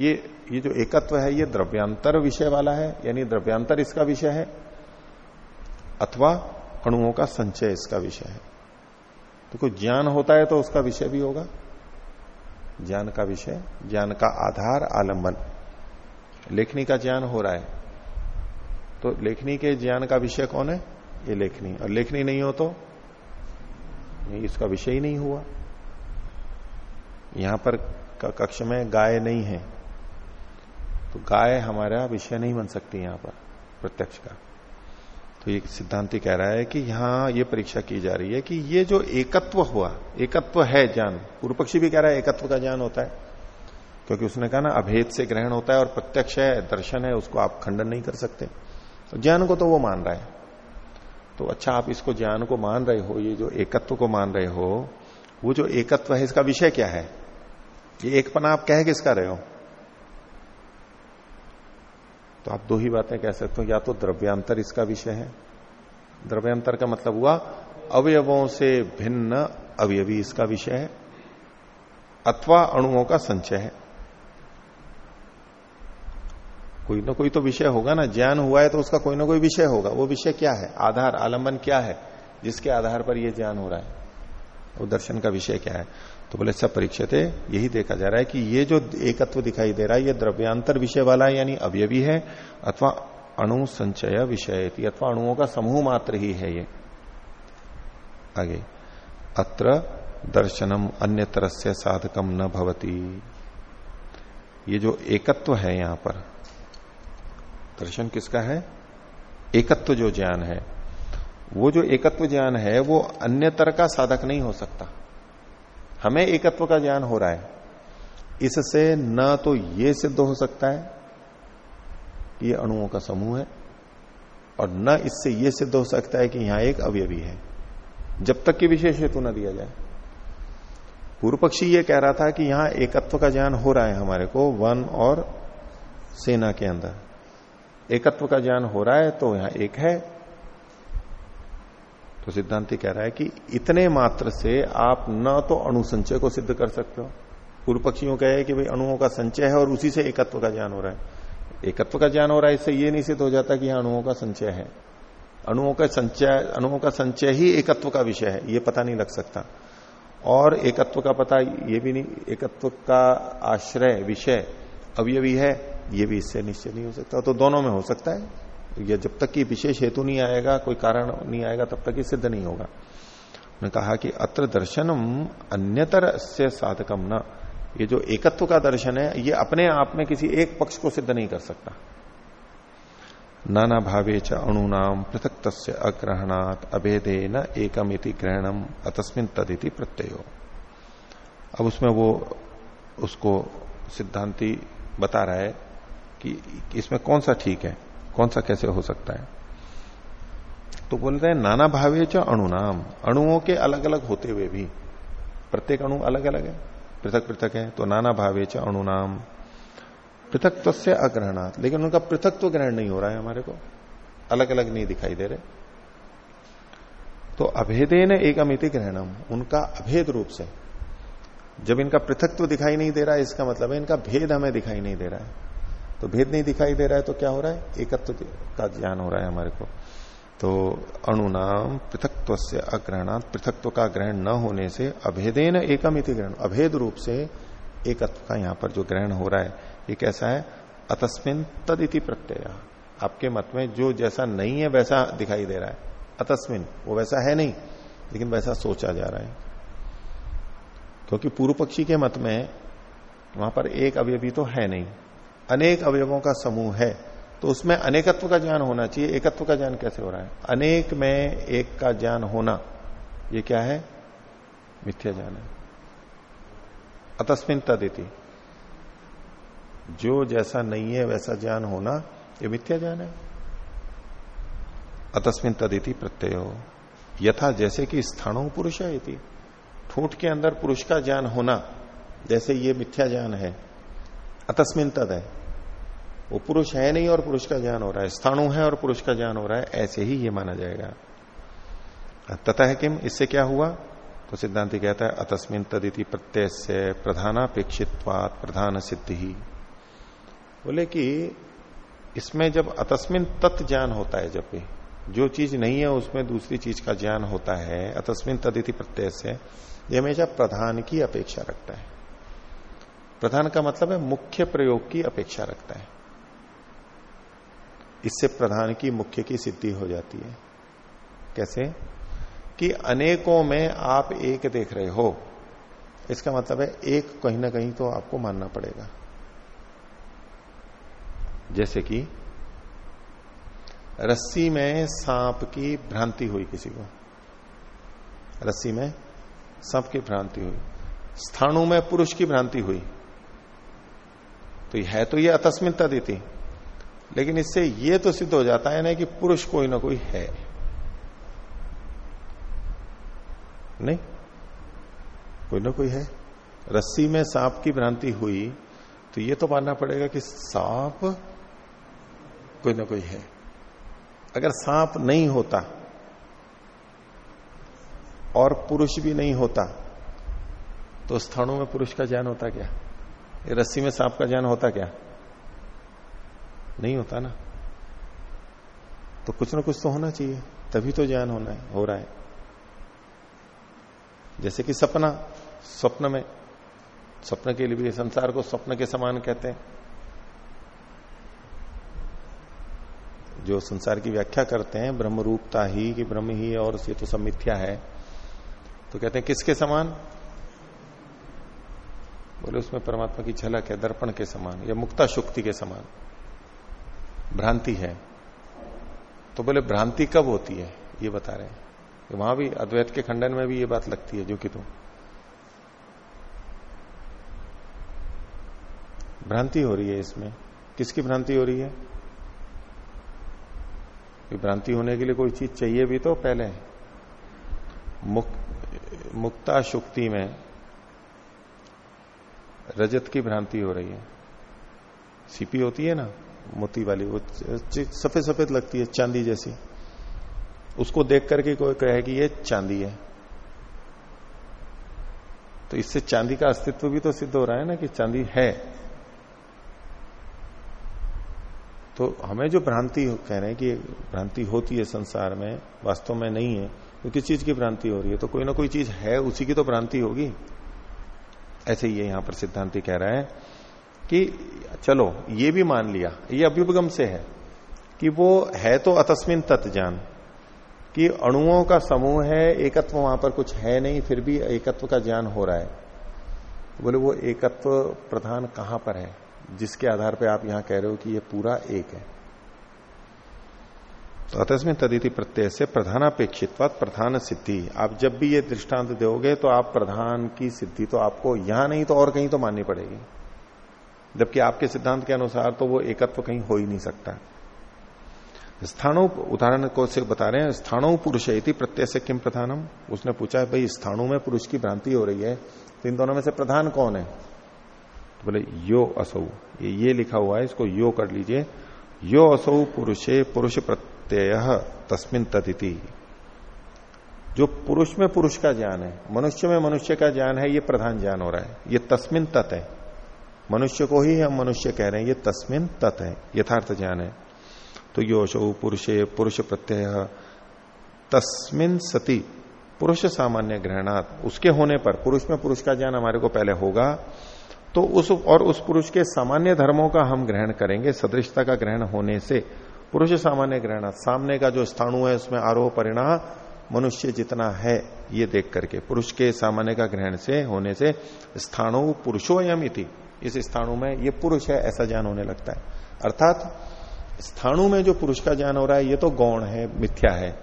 ये ये जो एकत्व है, ये द्रव्यांतर विषय वाला है, यानी द्रव्यांतर इसका विषय है, अथवा अणुओं का संचय इसका विषय है। तो ज्ञान होता है तो उसका विषय भी होगा। ज्ञान का विषय, ज्ञान का आधार आलंबन। लेखनी का ज्ञान हो रहा है। तो लेखनी के ज्ञान का विषय कौन है? ये लेखनी। और लेखनी नहीं हो तो? नहीं, इसका विषय ही नहीं हुआ। यहाँ पर कक्ष में गाय नहीं है। तो गाय हमारा विषय नहीं बन सकती यहाँ पर, प्रत्यक्ष का। तो ये सिद्धांति कह रहा है कि यहाँ ये परीक्षा की जा रही है कि ये जो एकत्व हुआ, एकत्व है ज्ञान पूर्व पक्षी भी कह रहा है एकत्व का ज्ञान होता है, क्योंकि उसने कहा ना, अभेद से ग्रहण होता है और प्रत्यक्ष है, दर्शन है, उसको आप खंडन नहीं कर सकते। तो ज्ञान को तो वो मान रहा है। तो अच्छा आप इसको ज्ञान को मान रहे हो, ये जो एकत्व को मान रहे हो, वो जो एकत्व है, इसका विषय क्या है? ये एकपना आप कह किसका रहे हो? तो आप दो ही बातें कह सकते हो, या तो द्रव्यांतर इसका विषय है। द्रव्यांतर का मतलब हुआ, अवयवों से भिन्न अवयवी इसका विषय है, अथवा अणुओं का संचय है। कोई ना कोई तो विषय होगा ना, ज्ञान हुआ है तो उसका कोई ना कोई विषय होगा। वो विषय क्या है? आधार, आलंबन क्या है? जिसके आधार पर यह ज्ञान हो रहा है। वो दर्शन का विषय क्या है? तो बोले, सब परीक्षित, यही देखा जा रहा है कि ये जो एकत्व दिखाई दे रहा है, ये द्रव्यांतर विषय वाला है, यानी अवयवी है, अथवा अणु संचय विषय अथवा अणुओं का समूह मात्र ही है ये। आगे, अत्र दर्शनम अन्य तरह से साधकम न भवती। ये जो एकत्व है यहाँ पर, दर्शन किसका है? एकत्व जो ज्ञान है। वो जो एकत्व ज्ञान है, वो अन्य तरह का साधक नहीं हो सकता। हमें एकत्व का ज्ञान हो रहा है। इससे न तो ये सिद्ध हो सकता है कि ये अणुओं का समूह है, और न इससे यह सिद्ध हो सकता है कि यहाँ एक अवयवी है। जब तक कि विशेष हेतु न दिया जाए। पूर्व पक्षी ये कह रहा था कि यहाँ एकत्व का ज्ञान हो रहा है हमारे को, वन और सेना के अंदर। एकत्व का ज्ञान हो रहा है तो यहाँ एक है तो सिद्धांति कह रहा है कि इतने मात्र से आप न तो अणु संचय को सिद्ध कर सकते हो। पूर्व पक्षियों कहे कि भाई अणुओं का संचय है और उसी से एकत्व का ज्ञान हो रहा है। एकत्व का ज्ञान हो रहा है, इससे ये नहीं सिद्ध हो जाता कि अणुओं का संचय है। अणुओं का संचय, अणुओं का संचय ही एकत्व का विषय है, ये पता नहीं लग सकता। और एकत्व का पता ये भी नहीं, एकत्व का आश्रय, विषय अवयवी है, ये भी इससे निश्चय नहीं हो सकता। तो दोनों में हो सकता है। या जब तक कि विशेष हेतु नहीं आएगा, कोई कारण नहीं आएगा, तब तक ये सिद्ध नहीं होगा। उन्होंने कहा कि अत्र दर्शनम अन्यतर से साधकम न। ये जो एकत्व का दर्शन है, ये अपने आप में किसी एक पक्ष को सिद्ध नहीं कर सकता। नाना भावे च अणुनाम पृथक तस्य अग्रहणात अभेदे न एकमिति ग्रहणम, अतस्मिन तदिति प्रत्ययो। अब उसमें वो उसको सिद्धांति बता रहा है कि इसमें कौन सा ठीक है? कौन सा कैसे हो सकता है? तो बोलते हैं, नाना भावे च अणुनाम अणुओं के अलग अलग होते हुए भी, प्रत्येक अणु अलग अलग है। पृथक पृथक है तो नाना भावे च अणुनाम पृथक से अग्रहणात्। लेकिन उनका पृथक तो ग्रहण नहीं हो रहा है हमारे को। अलग अलग नहीं दिखाई दे रहे। तो अभेदे न एक अमिति ग्रहणम। उनका अभेद रूप से। जब इनका पृथक तो दिखाई नहीं दे रहा है, इसका मतलब है इनका भेद हमें दिखाई नहीं दे रहा है। तो भेद नहीं दिखाई दे रहा है तो क्या हो रहा है? एकत्व का ज्ञान हो रहा है हमारे को। तो अणुनाम पृथकत्व से अग्रहणात, पृथकत्व का ग्रहण न होने से अभेदेन एकम इति ग्रहण। अभेद रूप से एकत्व का यहाँ पर जो ग्रहण हो रहा है, ये कैसा है? अतस्मिन तद इति प्रत्यय। आपके मत में जो जैसा नहीं है वैसा दिखाई दे रहा है। अतस्मिन, वो वैसा है नहीं, लेकिन वैसा सोचा जा रहा है। क्योंकि पूर्व पक्षी के मत में वहाँ पर एक अवयवी तो है नहीं। अनेक अवयवों का समूह है तो उसमें अनेकत्व का ज्ञान होना चाहिए। एकत्व का ज्ञान कैसे हो रहा है? अनेक में एक का ज्ञान होना, ये क्या है? मिथ्या ज्ञान है। अतस्मिन तदिति जो जैसा नहीं है, वैसा ज्ञान होना, ये मिथ्या ज्ञान है। अतस्मिन तदिति प्रत्यय। हो यथा जैसे कि स्थानों पुरुष है ठूठ के अंदर पुरुष का ज्ञान होना, जैसे ये मिथ्या ज्ञान है। अतस्मिन तद है। वो पुरुष है नहीं और पुरुष का ज्ञान हो रहा है। स्थाणु है और पुरुष का ज्ञान हो रहा है। ऐसे ही ये माना जाएगा। है किम? इससे क्या हुआ? तो सिद्धांति कहता है, अतस्मिन तदिति प्रत्यय से प्रधानापेक्षित्वात प्रधान सिद्धि बोले कि इसमें जब अतस्मिन तत् ज्ञान होता है, जब भी जो चीज़ नहीं है, उसमें दूसरी चीज़ का ज्ञान होता है, अतस्मिन तदिति प्रत्यय से ये हमेशा प्रधान की अपेक्षा रखता है। प्रधान का मतलब है मुख्य प्रयोग की अपेक्षा रखता है। इससे प्रधान की मुख्य की सिद्धि हो जाती है। कैसे? कि अनेकों में आप एक देख रहे हो। इसका मतलब है एक कहीं ना कहीं तो आपको मानना पड़ेगा। जैसे कि रस्सी में सांप की भ्रांति हुई किसी को। रस्सी में सांप की भ्रांति हुई। स्थाणु में पुरुष की भ्रांति हुई। तो है तो ये अतस्मिनता देती लेकिन इससे ये तो सिद्ध हो जाता है ना कि पुरुष कोई ना कोई है। नहीं, कोई ना कोई है। रस्सी में सांप की भ्रांति हुई तो ये तो मानना पड़ेगा कि सांप कोई ना कोई है। अगर सांप नहीं होता और पुरुष भी नहीं होता तो स्थानों में पुरुष का ज्ञान होता क्या? रस्सी में सांप का ज्ञान होता क्या? नहीं होता ना। तो कुछ ना कुछ तो होना चाहिए, तभी तो ज्ञान होना है, हो रहा है। जैसे कि सपना, स्वप्न में, स्वप्न के लिए भी संसार को स्वप्न के समान कहते हैं। जो संसार की व्याख्या करते हैं ब्रह्म रूपता ही कि ब्रह्म ही और ये तो सब मिथ्या है तो कहते हैं, किसके समान? बोले उसमें परमात्मा की झलक है दर्पण के समान या मुक्ता शुक्ति के समान। भ्रांति है। तो बोले भ्रांति कब होती है? ये बता रहे हैं। वहाँ भी अद्वैत के खंडन में भी ये बात लगती है जो कि तुम। भ्रांति हो रही है इसमें। किसकी भ्रांति हो रही है? भ्रांति होने के लिए कोई चीज़ चाहिए भी तो पहले। मुक, मुक्ता शुक्ति में रजत की भ्रांति हो रही है। सीपी होती है ना, मोती वाली, वो सफ़ेद सफ़ेद लगती है, चांदी जैसी। उसको देख करके कोई कहे कि ये चांदी है। तो इससे चांदी का अस्तित्व भी तो सिद्ध हो रहा है ना कि चांदी है। तो हमें जो भ्रांति कह रहे हैं कि भ्रांति होती है संसार में, वास्तव में नहीं है तो किस चीज़ की भ्रांति हो रही है? तो कोई ना कोई चीज़ है, उसी की तो भ्रांति होगी। ऐसे ही यहाँ पर सिद्धांति कह रहा है कि चलो, ये भी मान लिया, ये अभ्युपगम से है, कि वो है तो अतस्मिन तत् ज्ञान कि अणुओं का समूह है, एकत्व वहाँ पर कुछ है नहीं, फिर भी एकत्व का ज्ञान हो रहा है। बोले, वो एकत्व प्रधान कहाँ पर है? जिसके आधार पर आप यहाँ कह रहे हो कि ये पूरा एक है। तो अतस्मिन तदिति प्रत्यय से प्रधानापेक्षित प्रधान सिद्धि आप जब भी ये दृष्टांत दोगे तो आप प्रधान की सिद्धि तो आपको यहाँ नहीं तो और कहीं तो माननी पड़ेगी। जबकि आपके सिद्धांत के अनुसार तो वो एकत्व कहीं हो ही नहीं सकता। स्थानों उदाहरण को से बता रहे हैं स्थानों पुरुष प्रत्यय से किम प्रधानम? उसने पूछा है, भाई स्थानों में पुरुष की भ्रांति हो रही है तो इन दोनों में से प्रधान कौन है? तो बोले, यो असौ। ये ये लिखा हुआ है, इसको यो कर लीजिए। यो असौ पुरुषे, पुरुष प्रत्यय तस्मिन तदिति। जो पुरुष में पुरुष का ज्ञान है, मनुष्य में मनुष्य का ज्ञान है, ये प्रधान ज्ञान हो रहा है। ये तस्मिन तत् है। मनुष्य को ही हम मनुष्य कह रहे हैं, ये तस्मिन तत् है, यथार्थ ज्ञान है। तो योशो पुरुषे, पुरुष प्रत्यय, तस्मिन सती। पुरुष सामान्य ग्रहणात्, उसके होने पर, पुरुष में पुरुष का ज्ञान हमारे को पहले होगा तो उस, और उस पुरुष के सामान्य धर्मों का हम ग्रहण करेंगे, सदृशता का ग्रहण होने से। पुरुष सामान्य ग्रहण, सामने का जो स्थाणु है, उसमें आरोह परिणाम मनुष्य जितना है, ये देख करके, पुरुष के सामान्य का ग्रहण से, होने से स्थाणु पुरुषो यमिति इस स्थाणु में ये पुरुष है, ऐसा ज्ञान होने लगता है। अर्थात, स्थाणु में जो पुरुष का ज्ञान हो रहा है, ये तो गौण है, मिथ्या है।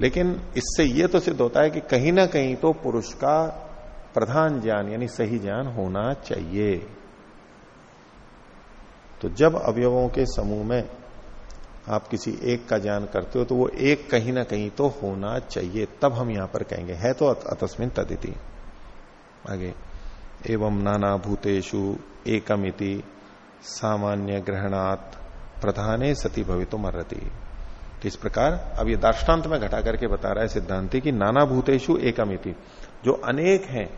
लेकिन इससे ये तो सिद्ध होता है कि कहीं ना कहीं तो पुरुष का प्रधान ज्ञान, यानी सही ज्ञान होना चाहिए। तो जब अवयवों के समूह में आप किसी एक का ज्ञान करते हो तो वो एक कहीं ना कहीं तो होना चाहिए। तब हम यहाँ पर कहेंगे, है तो अतस्मिन तदिति। आगे, एवं नाना भूतेषु एकमिति सामान्य ग्रहणात् प्रधाने सती भवितो मरती तो इस प्रकार, अब ये दार्ष्टान्त में घटा करके बता रहा है सिद्धांति की नाना भूतेशु एकमिति। जो अनेक हैं,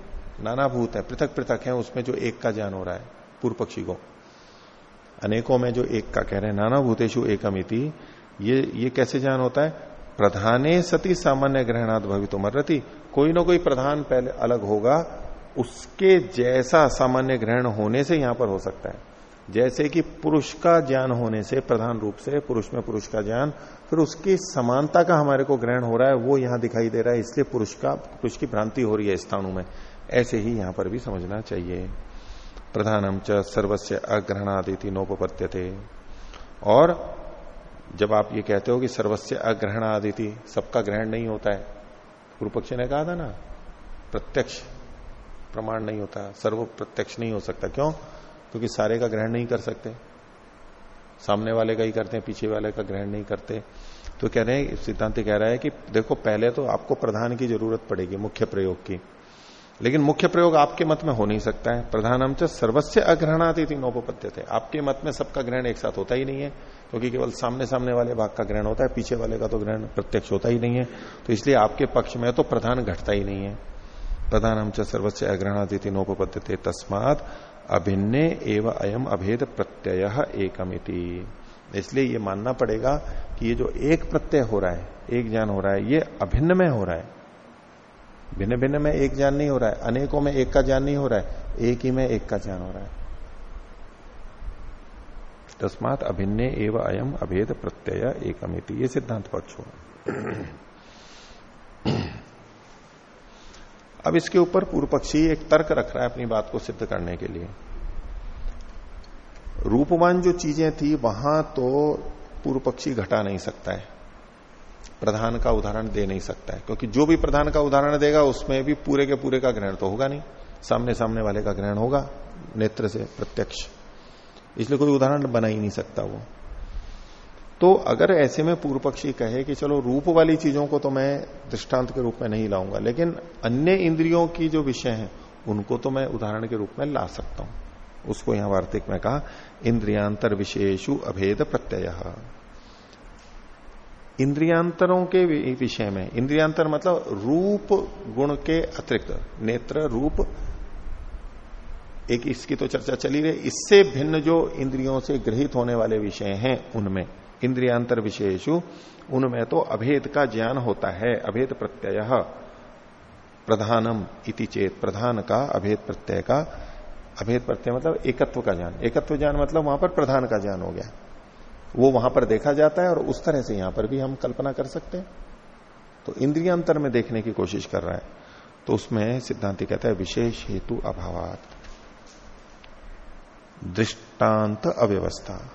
नानाभूत है पृथक पृथक है, उसमें जो एक का ज्ञान हो रहा है, पूर्व पक्षी को अनेकों में जो एक का कह रहे हैं, नाना भूतेशु एकमिति ये ये कैसे ज्ञान होता है? प्रधाने सती सामान्य ग्रहणाद भवितो मर्रति कोई ना कोई प्रधान पहले अलग होगा, उसके जैसा सामान्य ग्रहण होने से यहाँ पर हो सकता है। जैसे कि पुरुष का ज्ञान होने से, प्रधान रूप से, पुरुष में पुरुष का ज्ञान, फिर उसकी समानता का हमारे को ग्रहण हो रहा है, वो यहाँ दिखाई दे रहा है, इसलिए पुरुष का, पुरुष की भ्रांति हो रही है स्थानों में। ऐसे ही यहाँ पर भी समझना चाहिए। प्रधानम च सर्वस्य अग्रहणादिति थे और जब आप ये कहते हो कि सर्वस्य अग्रहणादिति, सबका ग्रहण नहीं होता है पूर्व पक्षी ने कहा था ना, प्रत्यक्ष प्रमाण नहीं होता सर्व प्रत्यक्ष नहीं हो सकता। क्यों? क्योंकि सारे का ग्रहण नहीं कर सकते। सामने वाले का ही करते हैं, पीछे वाले का ग्रहण नहीं करते। तो कह रहे हैं, सिद्धांत कह रहा है कि देखो, पहले तो आपको प्रधान की ज़रूरत पड़ेगी, मुख्य प्रयोग की। लेकिन मुख्य प्रयोग आपके मत में हो नहीं सकता है। प्रधानम च सर्वस्व अग्रहणाती थी नौपत्य थे आपके मत में सबका ग्रहण एक साथ होता ही नहीं है, क्योंकि केवल सामने सामने वाले भाग का ग्रहण होता है, पीछे वाले का तो ग्रहण प्रत्यक्ष होता ही नहीं है। तो इसलिए आपके पक्ष में तो प्रधान घटता ही नहीं है। प्रधानम च सर्वस्व अग्रहणाती थी नौपत्य थे तस्मात अभिन्न एवं अयम अभेद प्रत्यय एकमिति। इसलिए ये मानना पड़ेगा कि ये जो एक प्रत्यय हो रहा है, एक ज्ञान हो रहा है, ये अभिन्न में हो रहा है। भिन्न भिन्न में एक ज्ञान नहीं हो रहा है, अनेकों में एक का ज्ञान नहीं हो रहा है, एक ही में एक का ज्ञान हो रहा है। तस्मात अभिन्न एवं अयम अभेद प्रत्यय एकमिति, ये सिद्धांत पक्ष हो। अब इसके ऊपर पूर्व पक्षी एक तर्क रख रहा है अपनी बात को सिद्ध करने के लिए। रूपवान जो चीज़ें थी, वहाँ तो पूर्व पक्षी घटा नहीं सकता है। प्रधान का उदाहरण दे नहीं सकता है, क्योंकि जो भी प्रधान का उदाहरण देगा, उसमें भी पूरे के पूरे का ग्रहण तो होगा नहीं। सामने सामने वाले का ग्रहण होगा, नेत्र से प्रत्यक्ष। इसलिए कोई उदाहरण बना ही नहीं सकता वो। तो अगर ऐसे में पूर्व पक्षी कहे कि चलो, रूप वाली चीज़ों को तो मैं दृष्टांत के रूप में नहीं लाऊँगा, लेकिन अन्य इंद्रियों की जो विषय है, उनको तो मैं उदाहरण के रूप में ला सकता हूँ। उसको यहाँ वार्तिक में कहा, इंद्रियांतर विशेषु अभेद प्रत्यय। इंद्रियांतरों के विषय में। इंद्रियांतर मतलब रूप, गुण के अतिरिक्त। नेत्र, रूप, एक इसकी तो चर्चा चली रही इससे भिन्न जो इंद्रियों से ग्रहित होने वाले विषय हैं उनमें, इंद्रियांतर विशेषु उनमें तो अभेद का ज्ञान होता है। अभेद प्रत्यय प्रधानम इति चेत। प्रधान का, अभेद प्रत्यय का। अभेद प्रत्यय मतलब एकत्व का ज्ञान। एकत्व ज्ञान मतलब वहाँ पर प्रधान का ज्ञान हो गया। वो वहाँ पर देखा जाता है और उस तरह से यहाँ पर भी हम कल्पना कर सकते हैं। तो इंद्रियांतर में देखने की कोशिश कर रहा है। तो उसमें सिद्धांति कहता है, विशेष हेतु अभावात। दृष्टांत अव्यवस्था।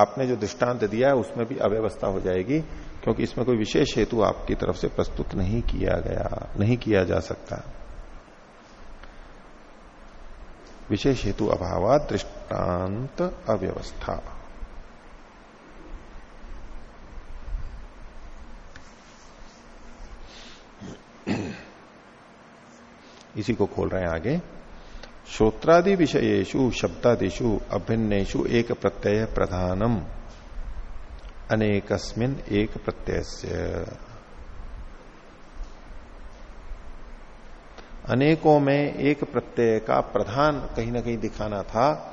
आपने जो दृष्टांत दिया है, उसमें भी अव्यवस्था हो जाएगी, क्योंकि इसमें कोई विशेष हेतु आपकी तरफ़ से प्रस्तुत नहीं किया गया, नहीं किया जा सकता। विशेष हेतु अभाव दृष्टांत अव्यवस्था। इसी को खोल रहे हैं आगे। श्रोत्रादि विषयेशु शब्दादिशु अभिन्नेशु एक प्रत्यय प्रधानम। अनेकस्मिन एक प्रत्यय अनेकों में एक प्रत्यय का प्रधान कहीं ना कहीं दिखाना था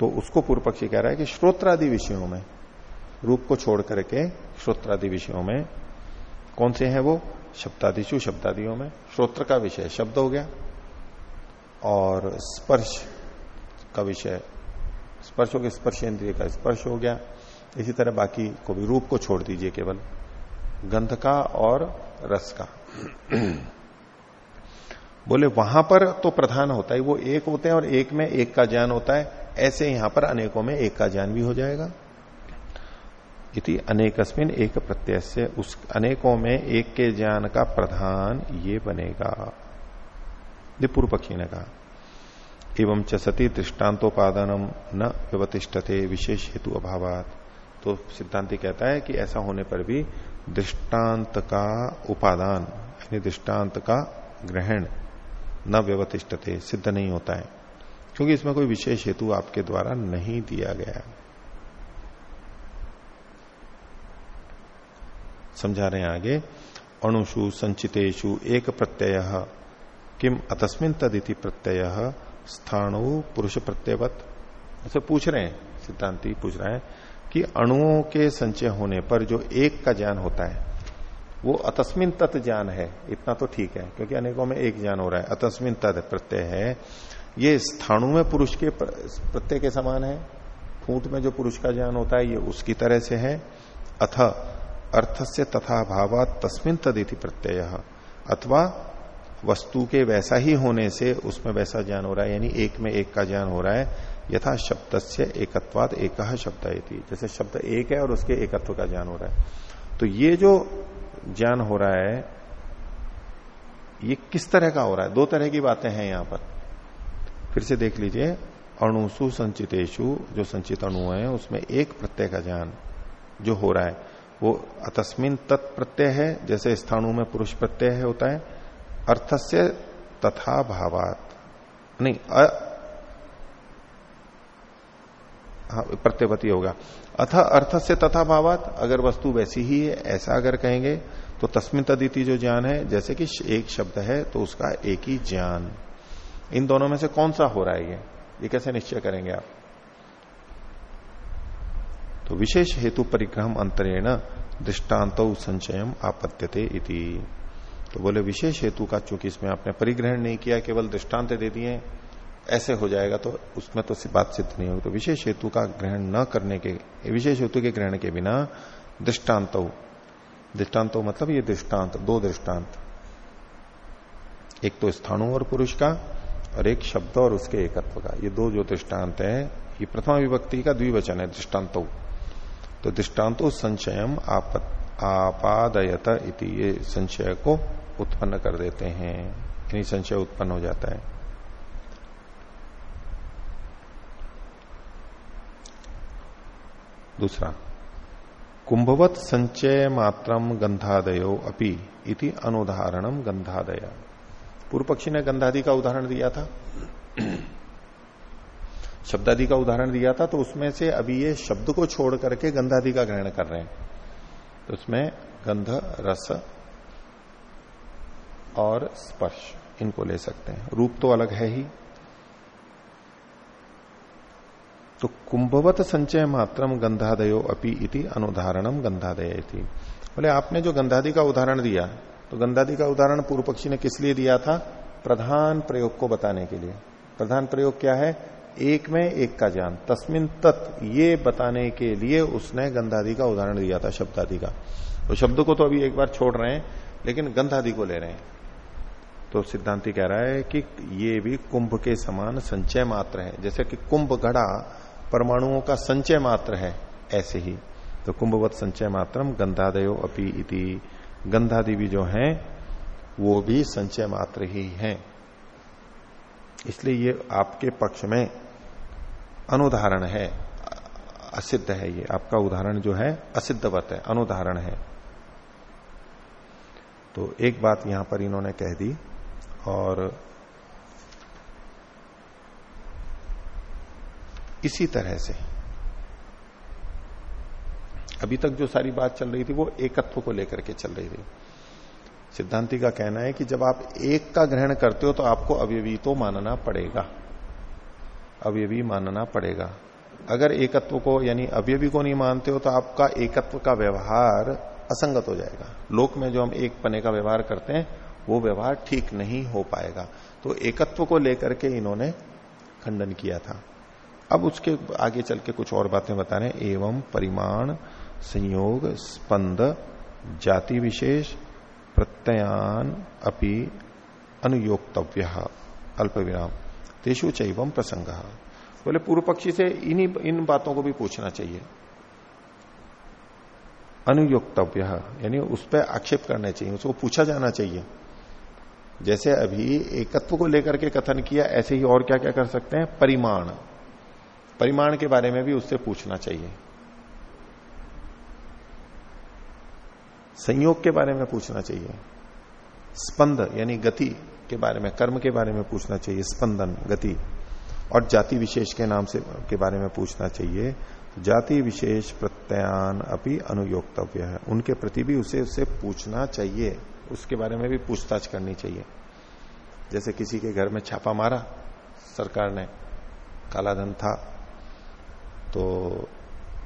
तो उसको पूर्व पक्षी कह रहा है कि श्रोत्रादि विषयों में, रूप को छोड़ करके श्रोत्रादि विषयों में, कौन से हैं वो? शब्दादिशु शब्दादियों में श्रोत्र का विषय शब्द हो गया। और स्पर्श का विषय, स्पर्श हो गया स्पर्श इंद्रिय का स्पर्श हो गया। इसी तरह बाकी को भी, रूप को छोड़ दीजिए केवल। गंध का और रस का। बोले, वहाँ पर तो प्रधान होता है, वो एक होते हैं और एक में एक का ज्ञान होता है। ऐसे यहाँ पर अनेकों में एक का ज्ञान भी हो जाएगा। इति अनेकस्मिन एक प्रत्यय से उस, अनेकों में एक के ज्ञान का प्रधान ये बनेगा। ये पूर्व पक्षी ने कहा। एवं च सती दृष्टान्तोपादानम न व्यवतिष्ठते विशेष हेतु अभावात। तो सिद्धांति कहता है कि ऐसा होने पर भी दृष्टांत का उपादान, यानी दृष्टांत का ग्रहण न व्यवतिष्ठते, सिद्ध नहीं होता है। क्योंकि इसमें कोई विशेष हेतु आपके द्वारा नहीं दिया गया। है समझा रहे हैं आगे, अणुषु संचितेशु एक प्रत्यय, किम अतस्मिन तदिति प्रत्यय, स्थाणु पुरुष प्रत्ययवत उसे पूछ रहे हैं, सिद्धांति पूछ रहे हैं कि अणुओं के संचय होने पर जो एक का ज्ञान होता है, वो अतस्मिन तत् ज्ञान है। इतना तो ठीक है, क्योंकि अनेकों में एक ज्ञान हो रहा है। अतस्मिन तत् प्रत्यय है। ये स्थाणु में पुरुष के प्रत्यय के समान है? फूट में जो पुरुष का ज्ञान होता है, ये उसकी तरह से है। अथ अर्थ से तथा भाव तस्मिन तदिति प्रत्यय। अथवा वस्तु के वैसा ही होने से उसमें वैसा ज्ञान हो रहा है, यानी एक में एक का ज्ञान हो रहा है, यथा शब्द से एकत्वाद एक शब्द जैसे शब्द एक है और उसके एकत्व का ज्ञान हो रहा है। तो ये जो ज्ञान हो रहा है, ये किस तरह का हो रहा है? दो तरह की बातें हैं यहाँ पर। फिर से देख लीजिए, अणुसु संचितेशु जो संचित अणु है, उसमें एक प्रत्यय का ज्ञान जो हो रहा है। वो अतस्मिन तत्प्रत्यय है जैसे स्थानु में पुरुष प्रत्यय होता है अर्थ से तथा भावात। नहीं अ, हाँ प्रत्यवती होगा। अथ अर्थ से तथा भावात अगर वस्तु वैसी ही है ऐसा अगर कहेंगे तो तस्मिन तदिति जो ज्ञान है जैसे कि एक शब्द है तो उसका एक ही ज्ञान। इन दोनों में से कौन सा हो रहा है ये? ये कैसे निश्चय करेंगे आप? तो विशेष हेतु परिग्रह अंतरेण दृष्टांत संचयम आपत्त्यते इति। तो बोले, विशेष हेतु का, चूँकि इसमें आपने परिग्रहण नहीं किया, केवल दृष्टांत दे दिए, ऐसे हो जाएगा तो उसमें तो बात सिद्ध नहीं होगी। तो विशेष हेतु का ग्रहण न करने के, विशेष हेतु के ग्रहण के बिना दृष्टांत दृष्टांत मतलब ये दृष्टांत, दो दृष्टांत। एक तो स्थानु और पुरुष का, और एक शब्द और उसके एकत्व का। ये दो जो दृष्टांत है, ये प्रथमा विभक्ति का, द्विवचन है दृष्टांत तो दृष्टान्तो संचयम आपादयत इति, ये संशय को उत्पन्न कर देते हैं। यानी संशय उत्पन्न हो जाता है। दूसरा, कुंभवत संचय मात्रम गंधादयो अपि इति अनुदाहरणम गंधादय पूर्व पक्षी ने गंधादि का उदाहरण दिया था। शब्दादि का उदाहरण दिया था तो उसमें से अभी ये शब्द को छोड़ करके गंधादि का ग्रहण कर रहे हैं। तो उसमें गंध, रस और स्पर्श, इनको ले सकते हैं। रूप तो अलग है ही। तो कुंभवत संचय मात्रम गंधादयो अपि इति अनुदाहरणम गंधादय थी बोले, आपने जो गंधादि का उदाहरण दिया तो गंधादि का उदाहरण पूर्व पक्षी ने किस लिए दिया था? प्रधान प्रयोग को बताने के लिए। प्रधान प्रयोग क्या है? एक में एक का ज्ञान। तस्मिन तत्, ये बताने के लिए उसने गंधादि का उदाहरण दिया था, शब्दादि का। तो शब्द को तो अभी एक बार छोड़ रहे हैं, लेकिन गंधादि को ले रहे हैं। तो सिद्धांति कह रहा है कि ये भी कुंभ के समान संचय मात्र है। जैसे कि कुंभ घड़ा परमाणुओं का संचय मात्र है, ऐसे ही। तो कुंभवत संचय मात्रम गंधादयो अपी इति। गंधादि भी जो हैं, वो भी संचय मात्र ही हैं। इसलिए ये आपके पक्ष में अनुदाहरण है। असिद्ध है ये। आपका उदाहरण जो है, असिद्धवत है अनुदाहरण है। तो एक बात यहाँ पर इन्होंने कह दी और इसी तरह से अभी तक जो सारी बात चल रही थी, वो एकत्व को लेकर के चल रही थी। सिद्धांति का कहना है कि जब आप एक का ग्रहण करते हो तो आपको अवयवी तो मानना पड़ेगा। अवयवी मानना पड़ेगा। अगर एकत्व को, यानी अवयवी को नहीं मानते हो तो आपका एकत्व का व्यवहार असंगत हो जाएगा। लोक में जो हम एक पने का व्यवहार करते हैं, वो व्यवहार ठीक नहीं हो पाएगा। तो एकत्व को लेकर के इन्होंने खंडन किया था। अब उसके आगे चल के कुछ और बातें बता रहे एवं परिमाण, संयोग, स्पंद, जाति विशेष, प्रत्ययान, अपि, अनुयोक्तव्य। अल्प विराम तेषु चैवम प्रसंग बोले पूर्व पक्षी से इन्हीं, इन बातों को भी पूछना चाहिए। अनुयोक्तव्य, यानी उस पर आक्षेप करना चाहिए, उसको पूछा जाना चाहिए। जैसे अभी एकत्व को लेकर के कथन किया, ऐसे ही और क्या क्या कर सकते हैं? परिमाण। परिमाण के बारे में भी उससे पूछना चाहिए। संयोग के बारे में पूछना चाहिए। स्पंद, यानी गति। के बारे में, कर्म के बारे में पूछना चाहिए, स्पंदन, गति। और जाति विशेष के नाम से, के बारे में पूछना चाहिए। जाति विशेष प्रत्यान अपनी अनुयोक्तव्य है। उनके प्रति भी उसे उसे पूछना चाहिए। उसके बारे में भी पूछताछ करनी चाहिए। जैसे किसी के घर में छापा मारा, सरकार ने कालाधन था तो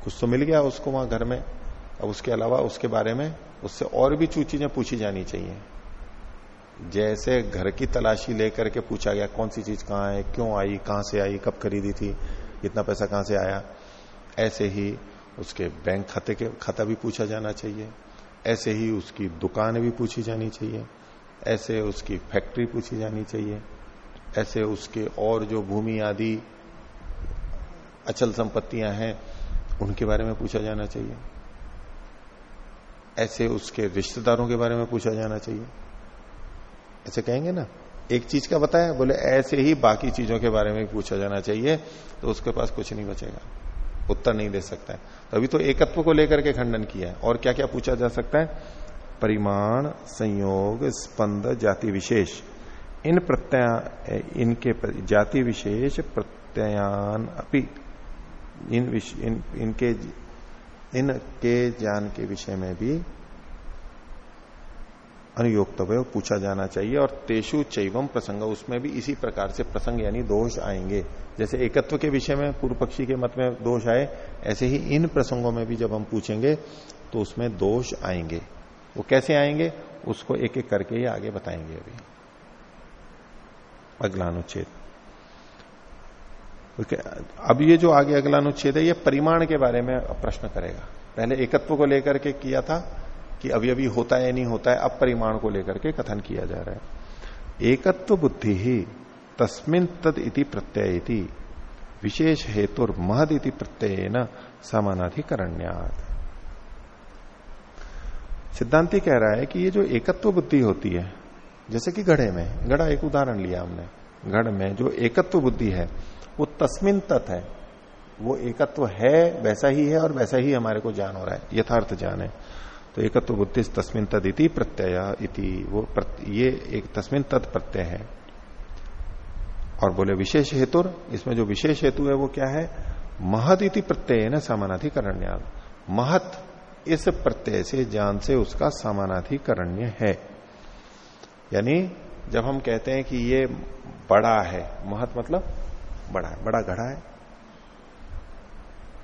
कुछ तो मिल गया उसको वहाँ घर में। अब उसके अलावा उसके बारे में, उससे और भी चू, चीज़ें पूछी जानी चाहिए। जैसे घर की तलाशी लेकर के पूछा गया, कौन सी चीज़ कहाँ है, क्यों आई, कहाँ से आई, कब खरीदी थी, इतना पैसा कहाँ से आया? ऐसे ही उसके बैंक खाते के, खाता भी पूछा जाना चाहिए। ऐसे ही उसकी दुकान भी पूछी जानी चाहिए। ऐसे उसकी फैक्ट्री पूछी जानी चाहिए। ऐसे उसके और जो भूमि आदि अचल संपत्तियाँ हैं, उनके बारे में पूछा जाना चाहिए। ऐसे उसके रिश्तेदारों के बारे में पूछा जाना चाहिए। ऐसे कहेंगे ना एक चीज़ का बताया बोले ऐसे ही बाकी चीज़ों के बारे में पूछा जाना चाहिए तो उसके पास कुछ नहीं बचेगा उत्तर नहीं दे सकता है। तो अभी तो एकत्व को लेकर के खंडन किया है और क्या क्या पूछा जा सकता है? परिमाण संयोग स्पंद जाति विशेष। इन प्रत्यय इनके जाति विशेष प्रत्ययान अपि इन, इन इनके इनके ज्ञान के विषय में भी अनुयोक्तव्य पूछा जाना चाहिए और तेषु चैवम प्रसंग, उसमें भी इसी प्रकार से प्रसंग यानी दोष आएँगे। जैसे एकत्व के विषय में, पूर्व पक्षी के मत में दोष आए, ऐसे ही इन प्रसंगों में भी जब हम पूछेंगे तो उसमें दोष आएँगे। वो कैसे आएँगे? उसको एक एक करके ही आगे बताएँगे अभी। अगला अनुच्छेद अब ये जो आगे अगला अनुच्छेद है, ये परिमाण के बारे में प्रश्न करेगा। पहले एकत्व को लेकर के किया था कि अवयवी होता है या नहीं होता है, अब परिमाण को लेकर के कथन किया जा रहा है। एकत्व बुद्धि ही तस्मिन तद इति प्रत्यय विशेष हेतु महद इति प्रत्यय न समानाधिकरण्यात। सिद्धांति कह रहा है कि ये जो एकत्व बुद्धि होती है, जैसे कि घड़े में घड़ा एक उदाहरण लिया हमने घड़ में जो एकत्व बुद्धि है, वो तस्मिन तत् है। वो एकत्व है, वैसा ही है और वैसा ही हमारे को जान हो रहा है, यथार्थ जान है। तो एकत्व बुद्धि तस्मिन तद इति प्रत्यय इति। वो ये एक तस्मिन तद प्रत्यय है। और बोले विशेष हेतु इसमें जो विशेष हेतु है वो क्या है? महत इति प्रत्यय ना समानाधिकरण्य महत इस प्रत्यय से, ज्ञान से उसका समानाधिकरण्य है। यानी जब हम कहते हैं कि ये बड़ा है, महत मतलब बड़ा है, बड़ा घड़ा है।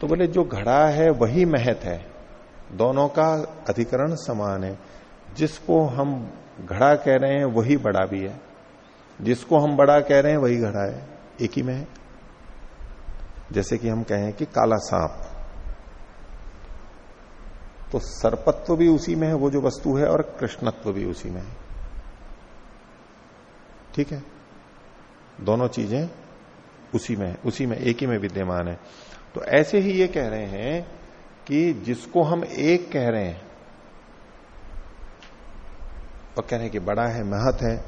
तो बोले जो घड़ा है वही महत है। दोनों का अधिकरण समान है। जिसको हम घड़ा कह रहे हैं, वही बड़ा भी है। जिसको हम बड़ा कह रहे हैं, वही घड़ा है। एक ही में है। जैसे कि हम कहें कि काला सांप। तो सर्पत्व भी उसी में है, वो जो वस्तु है, और कृष्णत्व भी उसी में है। ठीक है? दोनों चीज़ें उसी में है, उसी में, एक ही में विद्यमान है। तो ऐसे ही ये कह रहे हैं कि जिसको हम एक कह रहे हैं और कह रहे हैं कि बड़ा है महत है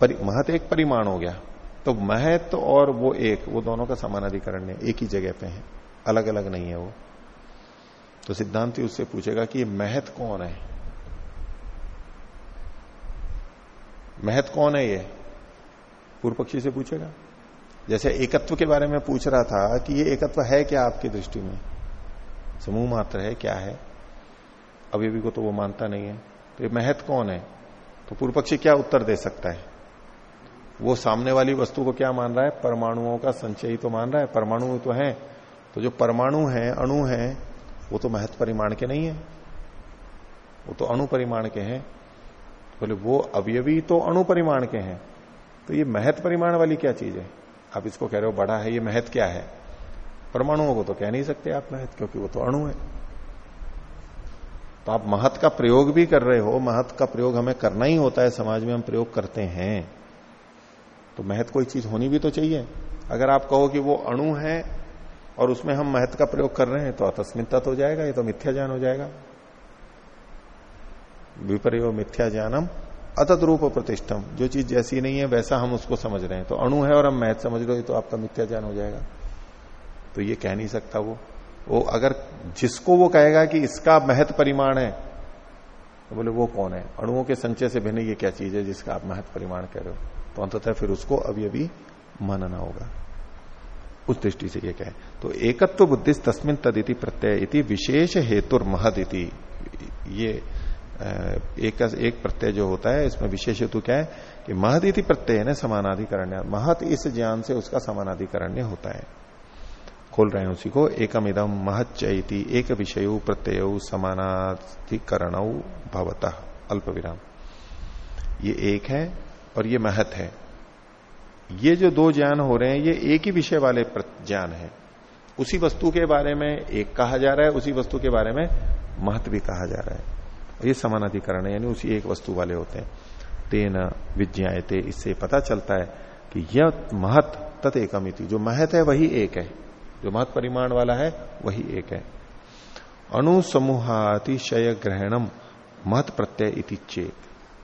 परि, महत एक परिमाण हो गया। तो महत और वो एक वो दोनों का समान अधिकरण है एक ही जगह पे है अलग अलग नहीं है वो। तो सिद्धांति उससे पूछेगा कि महत कौन है? महत कौन है ये? पूर्व पक्षी से पूछेगा। जैसे एकत्व के बारे में पूछ रहा था कि ये एकत्व है क्या आपकी दृष्टि में? समूह मात्र है, क्या है? अभी को तो वो मानता नहीं है। तो ये महत कौन है? तो पूर्व पक्षी क्या उत्तर दे सकता है? वो सामने वाली वस्तु को क्या मान रहा है? परमाणुओं का संचय ही तो मान रहा है। परमाणु तो है। तो जो परमाणु है, अणु है, वो तो महत परिमाण के नहीं है। वो तो अणु परिमाण के हैं। बोले, वो अवयवी तो अणु परिमाण के हैं। तो ये महत परिमाण वाली क्या चीज़ है? आप इसको कह रहे हो, बड़ा है, ये महत क्या है? परमाणुओं को तो कह नहीं सकते आप महत, क्योंकि वो तो अणु है। तो आप महत का प्रयोग भी कर रहे हो, महत का प्रयोग हमें करना ही होता है, समाज में हम प्रयोग करते हैं। तो महत कोई चीज़ होनी भी तो चाहिए। अगर आप कहो कि वो अणु है और उसमें हम महत का प्रयोग कर रहे हैं तो अतस्मिता तो हो जाएगा, ये तो मिथ्या ज्ञान हो जाएगा। विपर्य मिथ्या ज्ञानम अतत रूप प्रतिष्ठम। जो चीज़ जैसी नहीं है, वैसा हम उसको समझ रहे हैं। तो अणु है और हम महत समझ रहे हो तो आपका मिथ्या ज्ञान हो जाएगा। तो ये कह नहीं सकता वो। वो अगर जिसको वो कहेगा कि इसका महत्व परिमाण है तो बोले, वो कौन है? अणुओं के संचय से भिन्न ये क्या चीज़ है जिसका आप महत्व परिमाण कह रहे हो? तो अंततः फिर उसको अभी अभी मानना होगा। उस दृष्टि से ये कहे। तो एकत्व बुद्धि तस्मिन तदिति प्रत्यय इति विशेष हेतु महद इति ये एक एक प्रत्यय जो होता है, इसमें विशेष हेतु क्या है? कि महत इति प्रत्यय ने समानाधिकरण्य महत इस ज्ञान से उसका समानाधिकरण्य होता है। खोल रहे हैं उसी को एकम इदम महच्चयति एक विषय प्रत्यय समानाधिकरण भवत अल्प विराम ये एक है और ये महत है। ये जो दो ज्ञान हो रहे हैं, ये एक ही विषय वाले ज्ञान है। उसी वस्तु के बारे में एक कहा जा रहा है, उसी वस्तु के बारे में महत्व भी कहा जा रहा है। ये समानाधिकरण है, यानी उसी एक वस्तु वाले होते हैं। तेन विज्ञाते इससे पता चलता है कि यह महत तथ एकमिति, जो महत है वही एक है। जो महत परिमाण वाला है, वही एक है। अणुसमूहातिशय ग्रहणम महत प्रत्यय इति चेत।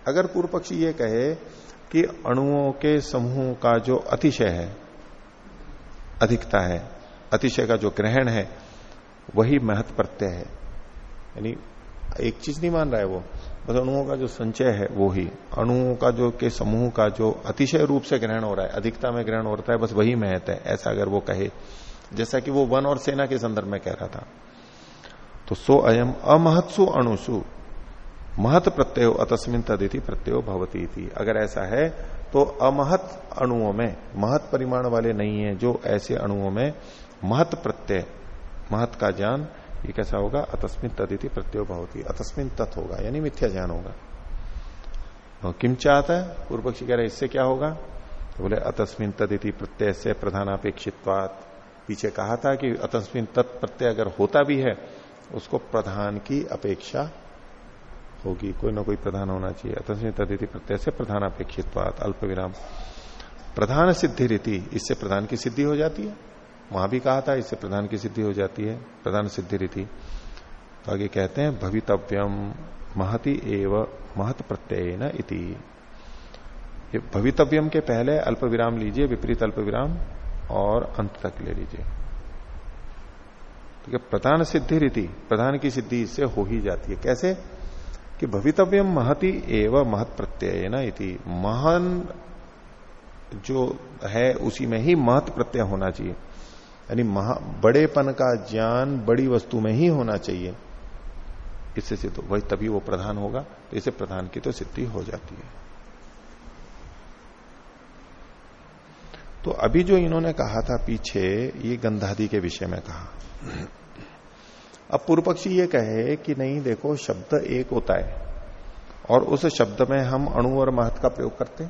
अगर पूर्व पक्षी ये कहे कि अणुओं के समूह का जो अतिशय है, अधिकता है, अतिशय का जो ग्रहण है, वही महत प्रत्यय है। यानी एक चीज़ नहीं मान रहा है वो। बस अणुओं का जो संचय है, वो ही। अणुओं का जो के समूह का जो अतिशय रूप से ग्रहण हो रहा है, अधिकता में ग्रहण हो रहा है, बस वही महत है। ऐसा अगर वो कहे जैसा कि वो वन और सेना के संदर्भ में कह रहा था। तो सो अयम अमहत्सु अणुसु, महत प्रत्यय अतस्मिन तदिति प्रत्यय भवती थी अगर ऐसा है तो अमहत अणुओं में, महत परिमाण वाले नहीं है जो ऐसे अणुओं में महत प्रत्यय, महत का ज्ञान, ये कैसा होगा? अतस्मिन तदिति प्रत्यय भवती। अतस्मिन तत् होगा, यानी मिथ्या ज्ञान होगा। तो किम चाहता है? पूर्व पक्षी कह रहे इससे क्या होगा? तो बोले, अतस्मिन तदिति प्रत्यय से प्रधानापेक्षित पीछे कहा था कि अतस्मिन तत्प्रत्यय अगर होता भी है, उसको प्रधान की अपेक्षा होगी। कोई ना कोई प्रधान होना चाहिए। अतस्मिन तदिति प्रत्यय से प्रधानापेक्षित अल्प विराम प्रधान सिद्धि रीति, इससे प्रधान की सिद्धि हो जाती है। वहाँ भी कहा था, इससे प्रधान की सिद्धि हो जाती है। प्रधान सिद्धि रीति। तो आगे कहते हैं, भवितव्यम महति एव महत प्रत्यय न इति भवितव्यम के पहले अल्प विराम लीजिए, विपरीत अल्प विराम और अंत तक ले लीजिए। ठीक है, प्रधान सिद्धि रीति, प्रधान की सिद्धि इससे हो ही जाती है। कैसे? कि भवितव्यम महति एव महत प्रत्यय ना इति। महान जो है, उसी में ही महत प्रत्यय होना चाहिए। यानी महा, बड़ेपन का ज्ञान बड़ी वस्तु में ही होना चाहिए। इससे से तो वही तभी वो प्रधान होगा तो इसे प्रधान की तो सिद्धि हो जाती है। तो अभी जो इन्होंने कहा था पीछे, ये गंधादि के विषय में कहा। अब पूर्व पक्षी ये कहे कि नहीं, देखो, शब्द एक होता है, और उस शब्द में हम अणु और महत्व का प्रयोग करते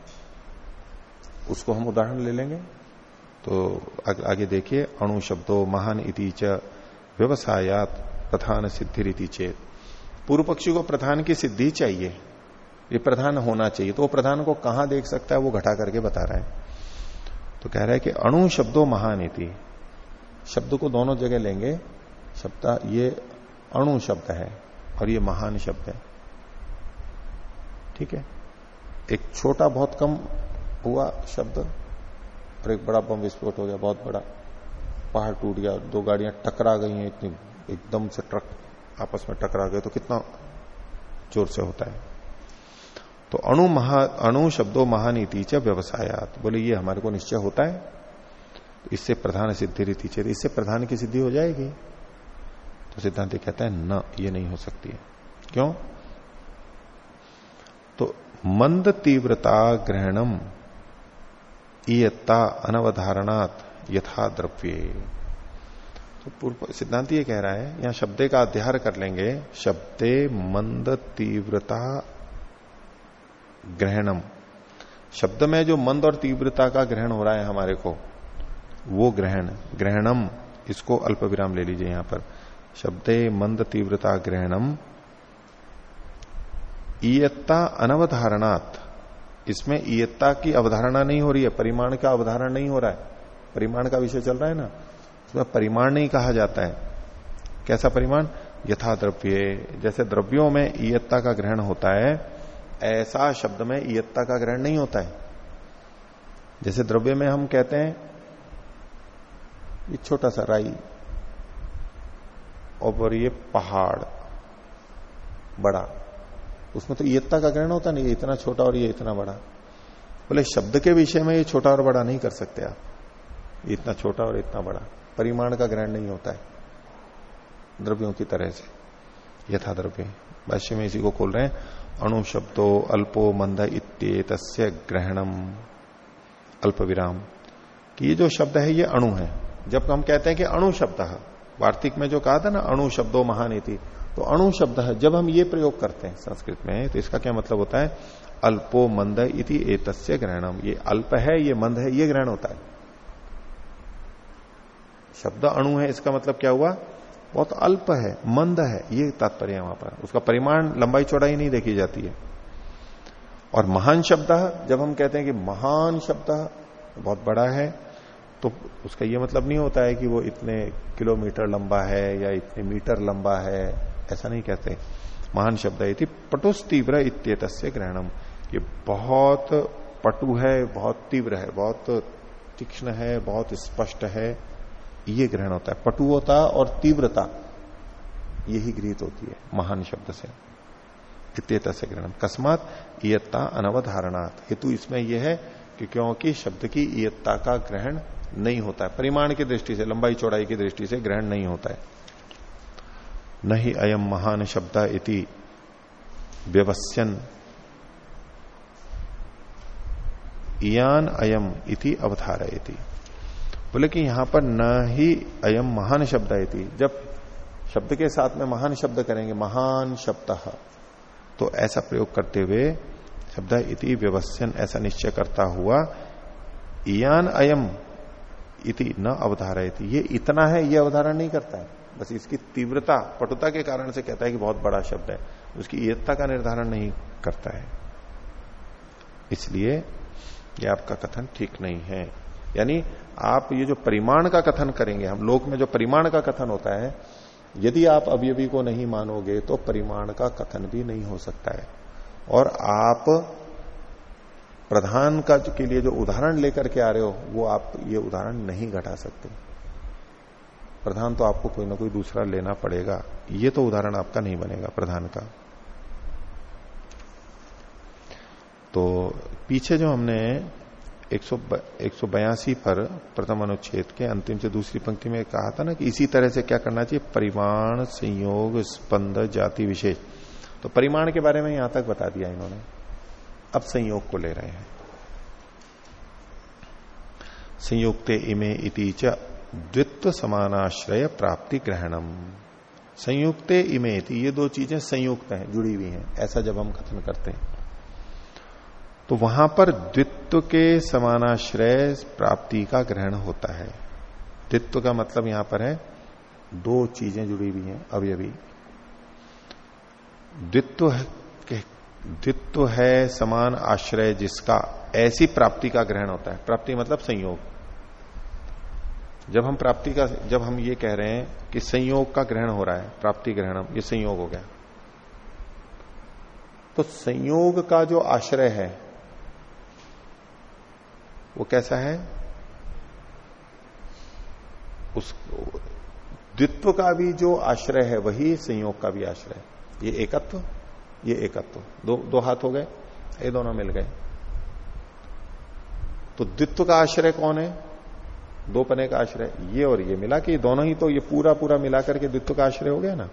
उसको हम उदाहरण ले लेंगे। तो आगे देखिए, अणु शब्दों महान इति च व्यवसायात प्रधान सिद्धि रीति चेत। पूर्व पक्षी को प्रधान की सिद्धि चाहिए, ये प्रधान होना चाहिए तो वो प्रधान को कहाँ देख सकता है, वो घटा करके बता रहा है। तो कह रहा है कि अणु शब्दों महान इति। शब्द को दोनों जगह लेंगे। शब्द ये अणु शब्द है और ये महान शब्द है। ठीक है? एक छोटा बहुत कम हुआ शब्द और एक बड़ा बम विस्फोट हो गया, बहुत बड़ा। पहाड़ टूट गया, दो गाड़ियाँ टकरा गई हैं, इतनी एकदम से ट्रक आपस में टकरा गए तो कितना ज़ोर से होता है? तो अणु महा, अणु शब्दों महानीति च व्यवसायात। बोले, ये हमारे को निश्चय होता है। तो इससे प्रधान सिद्धि रीति चेत, इससे प्रधान की सिद्धि हो जाएगी। तो सिद्धांत कहता है, न, ये नहीं हो सकती है। क्यों? तो मंद तीव्रता ग्रहणम इयत्ता अनवधारणात यथा द्रव्य। तो पूर्व सिद्धांत ये कह रहा है, यहाँ शब्दे का अध्यार कर लेंगे, शब्दे मंद तीव्रता ग्रहणम। शब्द में जो मंद और तीव्रता का ग्रहण हो रहा है हमारे को, वो ग्रहण, ग्रहणम, इसको अल्प विराम ले लीजिए यहाँ पर। शब्दे मंद तीव्रता ग्रहणम। इयत्ता अनवधारणात्। इसमें इयत्ता की अवधारणा नहीं हो रही है, परिमाण का अवधारण नहीं हो रहा है। परिमाण का विषय चल रहा है ना? उसमें परिमाण नहीं कहा जाता है। कैसा परिमाण? यथा द्रव्य। जैसे द्रव्यों में इयत्ता का ग्रहण होता है ऐसा शब्द में इयत्ता का ग्रहण नहीं होता है। जैसे द्रव्य में हम कहते हैं, ये छोटा सा राई, और ये पहाड़, बड़ा। उसमें तो इयत्ता का ग्रहण होता नहीं इतना छोटा और ये इतना बड़ा। बोले शब्द के विषय में ये छोटा और बड़ा नहीं कर सकते आप। इतना छोटा और इतना बड़ा। परिमाण का ग्रहण नहीं होता है, द्रव्यों की तरह से। यथा द्रव्य। भाष्य में इसी को खोल रहे हैं। अणु शब्दो अल्पो मंद इत्येत ग्रहणम। अल्प विराम कि ये जो शब्द है, ये अणु है। जब हम कहते हैं कि अणु शब्द वार्तिक में जो कहा था ना, अणु शब्दों महानीति तो अणु शब्द है, जब हम ये प्रयोग करते हैं संस्कृत में तो इसका क्या मतलब होता है? अल्पो मंद इति एतस्य ग्रहणम। ये अल्प है, ये मंद है, ये ग्रहण होता है। शब्द अणु है, इसका मतलब क्या हुआ? बहुत अल्प है, मंद है, ये तात्पर्य है वहाँ पर। उसका परिमाण लंबाई चौड़ाई नहीं देखी जाती है। और महान शब्द, जब हम कहते हैं कि महान शब्द बहुत बड़ा है तो उसका यह मतलब नहीं होता है कि वो इतने किलोमीटर लंबा है या इतने मीटर लंबा है, ऐसा नहीं कहते। महान शब्द है पटुस तीव्र इत्येत ग्रहणम। ये बहुत पटु है, बहुत तीव्र है, बहुत तीक्ष्ण है, बहुत स्पष्ट है। ये ग्रहण होता है। पटुता और तीव्रता, यही गृहित होती है, महान शब्द से। इत्येत से ग्रहण कस्मात इयत्ता अनवधारणात्। हेतु इसमें यह है कि क्योंकि शब्द की इयत्ता का ग्रहण नहीं होता है। परिमाण की दृष्टि से, लंबाई चौड़ाई की दृष्टि से ग्रहण नहीं होता है। न ही अयम महान शब्द इति व्यवस्यन। इयान अयम इति अवधारयति। बोले कि यहाँ पर न ही अयम महान शब्द इति। जब शब्द के साथ में महान शब्द करेंगे, महान शब्द तो ऐसा प्रयोग करते हुए शब्द इति व्यवस्यन ऐसा निश्चय करता हुआ, इयान अयम इति न अवधारयति ये इतना है, ये अवधारण नहीं करता है। बस इसकी तीव्रता, पटुता के कारण से कहता है कि बहुत बड़ा शब्द है। उसकी इयत्ता का निर्धारण नहीं करता है। इसलिए ये आपका कथन ठीक नहीं है। यानी आप ये जो परिमाण का कथन करेंगे, हम लोक में जो परिमाण का कथन होता है, यदि आप अवयवी को नहीं मानोगे तो परिमाण का कथन भी नहीं हो सकता है। और आप प्रधान का के लिए जो उदाहरण लेकर के आ रहे हो, वो आप ये उदाहरण नहीं घटा सकते। प्रधान तो आपको कोई ना कोई दूसरा लेना पड़ेगा। ये तो उदाहरण आपका नहीं बनेगा, प्रधान का। तो पीछे जो हमने एक सौ बयासी पर प्रथम अनुच्छेद के अंतिम से दूसरी पंक्ति में कहा था ना कि इसी तरह से क्या करना चाहिए? परिमाण संयोग स्पंद जाति विशेष। तो परिमाण के बारे में यहाँ तक बता दिया इन्होंने। अब संयोग को ले रहे हैं। संयुक्त इमे इति च द्वित्व समानाश्रय प्राप्ति ग्रहणम। संयुक्त इमे ये दो चीज़ें संयुक्त हैं, जुड़ी हुई हैं। ऐसा जब हम कथन करते हैं। तो वहाँ पर द्वित्व के समानाश्रय प्राप्ति का ग्रहण होता है। द्वित्व का मतलब यहाँ पर है, दो चीज़ें जुड़ी हुई हैं अवयवी द्वित्व द्वित्व है समान आश्रय जिसका ऐसी प्राप्ति का ग्रहण होता है। प्राप्ति मतलब संयोग। जब हम प्राप्ति का, जब हम ये कह रहे हैं कि संयोग का ग्रहण हो रहा है, प्राप्ति ग्रहण, ये संयोग हो गया। तो संयोग का जो आश्रय है वो कैसा है? उस द्वित्व का भी जो आश्रय है, वही संयोग का भी आश्रय ये एकत्व ये एकत्व। दो दो हाथ हो गए, ये दोनों मिल गए। तो द्वित्व का आश्रय कौन है? दो पने का आश्रय। ये और ये। मिला कि दोनों ही तो ये पूरा पूरा मिलाकर के द्वित्व का आश्रय हो गया ना?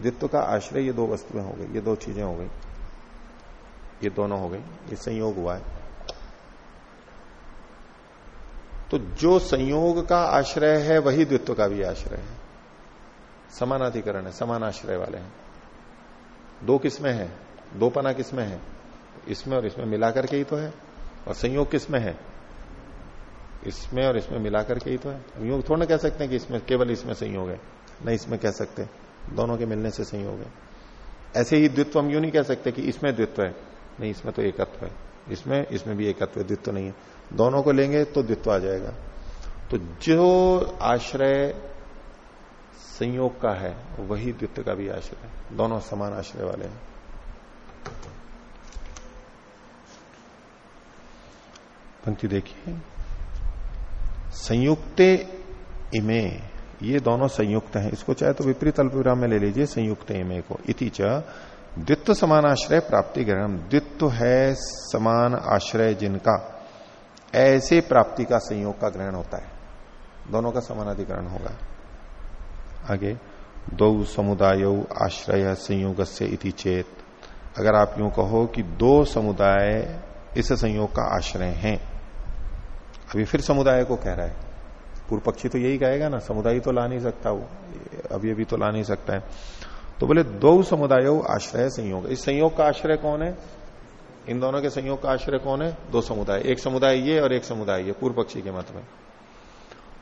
द्वित्व का आश्रय, ये दो वस्तुएँ हो गई, ये दो चीज़ें हो गई। ये दोनों हो गई, ये संयोग हुआ है। तो जो संयोग का आश्रय है, वही द्वित्व का भी आश्रय है। समानाधिकरण है, समान आश्रय वाले हैं। दो किसमें है, दो पना किसमें है। इसमें और इसमें मिलाकर के ही तो है, और संयोग किसमें है। इसमें और इसमें मिलाकर के ही तो है। यूँ थोड़ा ना कह सकते हैं कि इसमें केवल इसमें संयोग है नहीं इसमें कह सकते। दोनों के मिलने से संयोग है। ऐसे ही द्वित्व हम यूँ नहीं कह सकते कि इसमें द्वित्व है, नहीं, इसमें तो एकत्व है। इसमें इसमें भी एकत्व द्वित्व नहीं है। दोनों को लेंगे तो द्वित्व आ जाएगा। तो जो आश्रय संयोग का है, वही द्वित्व का भी आश्रय दोनों समान आश्रय वाले हैं। पंक्ति देखिए। संयुक्त इमे, ये दोनों संयुक्त हैं। इसको चाहे तो विपरीत अल्पविराम में ले लीजिए, संयुक्त इमे को। इति च, द्वित्व समान आश्रय, प्राप्ति ग्रहण। द्वित्व है समान आश्रय जिनका। ऐसे प्राप्ति का संयोग का ग्रहण होता है। दोनों का समान समानाधिकरण होगा। आगे, दो समुदाय आश्रय संयोग से इति चेत। अगर आप यूँ कहो कि दो समुदाय इस संयोग का आश्रय हैं, अभी फिर समुदाय को कह रहा है। पूर्व पक्षी तो यही कहेगा ना, समुदाय तो ला नहीं सकता वो, अभी अभी तो ला नहीं सकता है। तो बोले, दो समुदाय आश्रय संयोग, इस संयोग का आश्रय कौन है? इन दोनों के संयोग का आश्रय कौन है? दो समुदाय। एक समुदाय ये और एक समुदाय ये पूर्व पक्षी के मत में।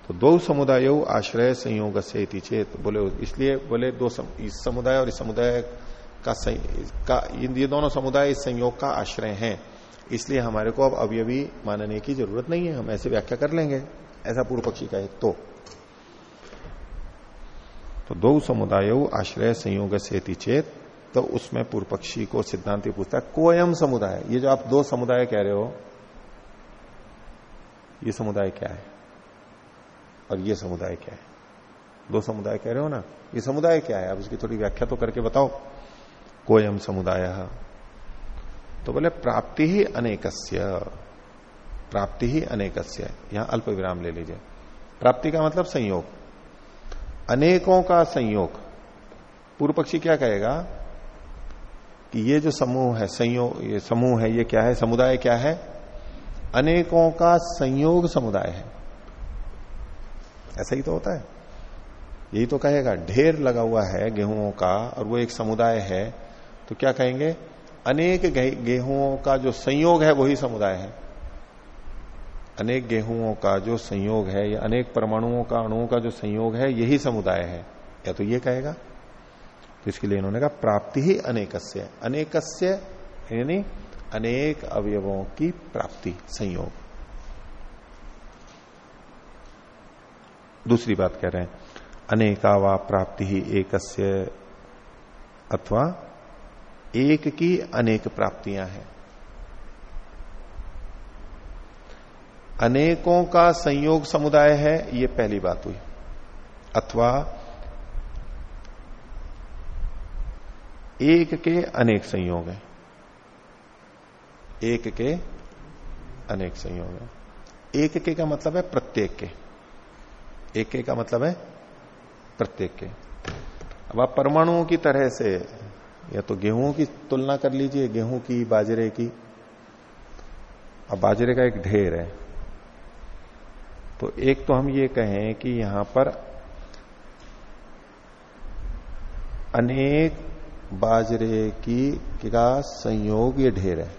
तो दो समुदाय आश्रय संयोग से चेत बोले इसलिए बोले दो सम, इस समुदाय और इस समुदाय का, का ये दोनों समुदाय इस संयोग का आश्रय हैं। इसलिए हमारे को अब अवयवी मानने की ज़रूरत नहीं है हम ऐसे व्याख्या कर लेंगे। ऐसा पूर्व पक्षी का है तो तो दो समुदाय आश्रय संयोग से चेत तो उसमें पूर्व पक्षी को सिद्धांति पूछता है, कोयम समुदाय, ये जो आप दो समुदाय कह रहे हो, ये समुदाय क्या है? और ये समुदाय क्या है? दो समुदाय कह रहे हो ना, ये समुदाय क्या है? आप इसकी थोड़ी व्याख्या तो करके बताओ। कोयम समुदाय तो बोले, प्राप्ति ही अनेकस्य, प्राप्ति ही अनेकस्य, यहाँ अल्प विराम ले लीजिए। प्राप्ति का मतलब संयोग। अनेकों का संयोग। पूर्व पक्षी क्या कहेगा? कि ये जो समूह है, संयोग, ये समूह है, ये क्या है, समुदाय क्या है? अनेकों का संयोग समुदाय है। ऐसा ही तो होता है। यही तो कहेगा, ढेर लगा हुआ है गेहूँ का और वो एक समुदाय है। तो क्या कहेंगे? अनेक गेहूँ का जो संयोग है, वही समुदाय है। अनेक गेहूँ का जो संयोग है या अनेक परमाणुओं का अणुओं का जो संयोग है, यही समुदाय है। या तो ये कहेगा तो इसके लिए इन्होंने कहा, प्राप्ति ही अनेकस्य अनेकस्य यानी अनेक अवयवों की प्राप्ति, संयोग। दूसरी बात कह रहे हैं, अनेका व प्राप्ति ही एकस्य अथवा एक की अनेक प्राप्तियाँ हैं। अनेकों का संयोग समुदाय है, ये पहली बात हुई। अथवा एक के अनेक संयोग है। एक के अनेक संयोग है। एक के का मतलब है प्रत्येक के। एक के का मतलब है प्रत्येक के। अब आप परमाणुओं की तरह से, या तो गेहूँ की तुलना कर लीजिए, गेहूँ की, बाजरे की। अब बाजरे का एक ढेर है। तो एक तो हम ये कहें कि यहाँ पर अनेक बाजरे की का संयोग ये ढेर है।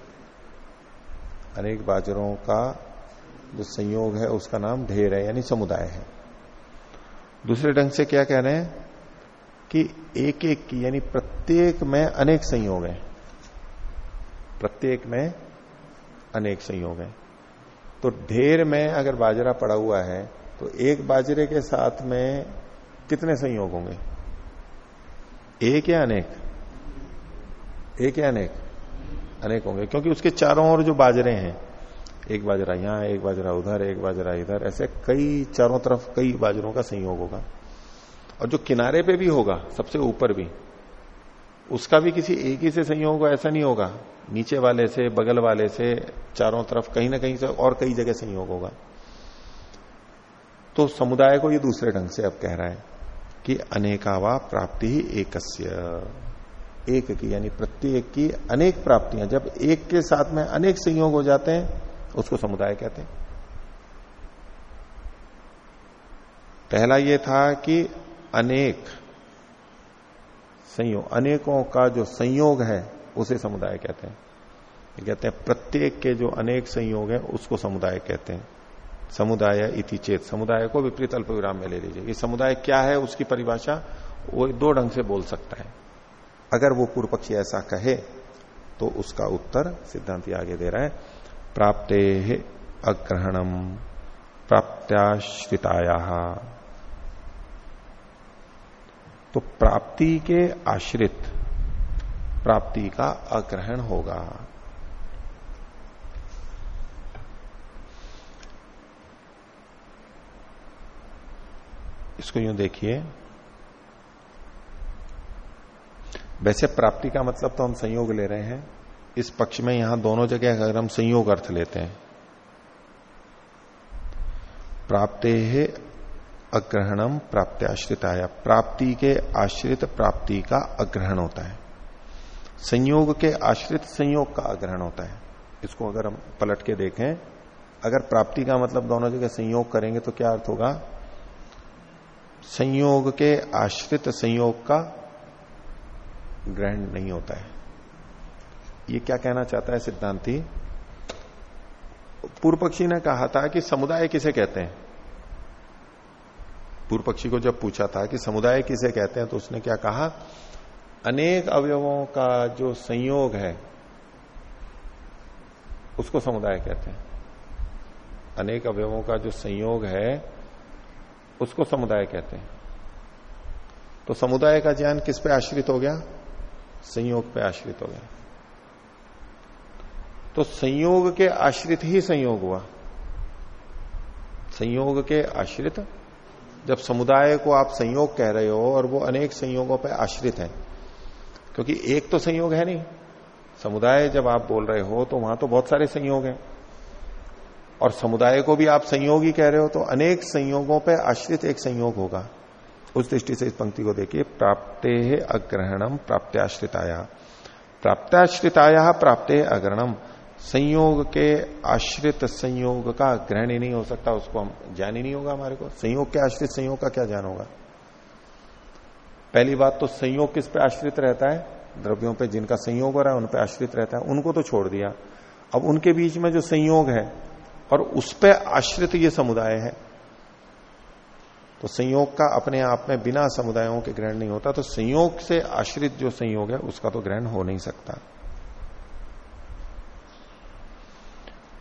अनेक बाजरों का जो संयोग है, उसका नाम ढेर है, यानी समुदाय है। दूसरे ढंग से क्या कह रहे हैं कि एक एक की, यानी प्रत्येक में अनेक संयोग है। प्रत्येक में अनेक संयोग है। तो ढेर में अगर बाजरा पड़ा हुआ है तो एक बाजरे के साथ में कितने संयोग होंगे? एक या अनेक? एक या अनेक? अनेक होंगे, क्योंकि उसके चारों ओर जो बाजरे हैं, एक बाजरा यहाँ, एक बाजरा उधर, एक बाजरा इधर, ऐसे कई चारों तरफ़ कई बाजरों का संयोग होगा। और जो किनारे पे भी होगा, सबसे ऊपर भी, उसका भी किसी एक ही से संयोग होगा ऐसा नहीं होगा। नीचे वाले से, बगल वाले से, चारों तरफ़ कहीं ना कहीं से और कई जगह संयोग होगा। तो समुदाय को ये दूसरे ढंग से अब कह रहा है कि अनेकावा प्राप्ति ही एकस्य। एक की, यानी प्रत्येक की अनेक प्राप्तियाँ। जब एक के साथ में अनेक संयोग हो जाते हैं, उसको समुदाय कहते हैं। पहला यह था कि अनेक संयोग अनेकों का जो संयोग है, उसे समुदाय कहते हैं। कहते हैं, प्रत्येक के जो अनेक संयोग है, उसको समुदाय कहते हैं। समुदाय इति चेत। समुदाय को विपरीत अल्प विराम में ले लीजिए। ये समुदाय क्या है, उसकी परिभाषा वो दो ढंग से बोल सकता है। अगर वो पूर्व पक्षी ऐसा कहे तो उसका उत्तर सिद्धांत आगे दे रहा है, प्राप्ते अग्रहणम प्राप्त्याश्रिताया। तो प्राप्ति के आश्रित, प्राप्ति का अग्रहण होगा। इसको यूँ देखिए वैसे प्राप्ति का मतलब तो हम संयोग ले रहे हैं। इस पक्ष में यहाँ दोनों जगह अगर हम संयोग अर्थ लेते हैं। प्राप्ते है अग्रहणम आया प्राप्ति के आश्रित प्राप्ति का अग्रहण होता है। संयोग के आश्रित संयोग का अग्रहण होता है। इसको अगर हम पलट के देखें, अगर प्राप्ति का मतलब दोनों जगह संयोग करेंगे तो क्या अर्थ होगा? संयोग के आश्रित संयोग का ग्रहण नहीं होता है। ये क्या कहना चाहता है सिद्धांति? पूर्व पक्षी ने कहा था कि समुदाय किसे कहते हैं? पूर्व पक्षी को जब पूछा था कि समुदाय किसे कहते हैं तो उसने क्या कहा? अनेक अवयवों का जो संयोग है, उसको समुदाय कहते हैं। अनेक अवयवों का जो संयोग है, उसको समुदाय कहते हैं। तो समुदाय का ज्ञान किस पे आश्रित हो गया? संयोग पे आश्रित हो गया। तो संयोग के आश्रित ही संयोग हुआ। संयोग के आश्रित, जब समुदाय को आप संयोग कह रहे हो और वो अनेक संयोगों पर आश्रित है, क्योंकि एक तो संयोग है नहीं। समुदाय जब आप बोल रहे हो तो वहाँ तो बहुत सारे संयोग हैं। और समुदाय को भी आप संयोग ही कह रहे हो तो अनेक संयोगों पर आश्रित एक संयोग होगा। उस दृष्टि से इस पंक्ति को देखिए, प्राप्ते अग्रहणम प्राप्त्याश्रिताया। प्राप्त्याश्रिताया प्राप्ते अग्रहणम संयोग के आश्रित संयोग का ग्रहण ही नहीं हो सकता, उसको हम ज्ञान ही नहीं होगा हमारे को। संयोग के आश्रित संयोग का क्या ज्ञान होगा? पहली बात तो संयोग किस पे आश्रित रहता है? द्रव्यों पे जिनका संयोग हो रहा है, उन पे आश्रित रहता है। उनको तो छोड़ दिया। अब उनके बीच में जो संयोग है, और उस पर आश्रित ये समुदाय है तो संयोग का अपने आप में बिना समुदायों के ग्रहण नहीं होता तो संयोग से आश्रित जो संयोग है, उसका तो ग्रहण हो नहीं सकता।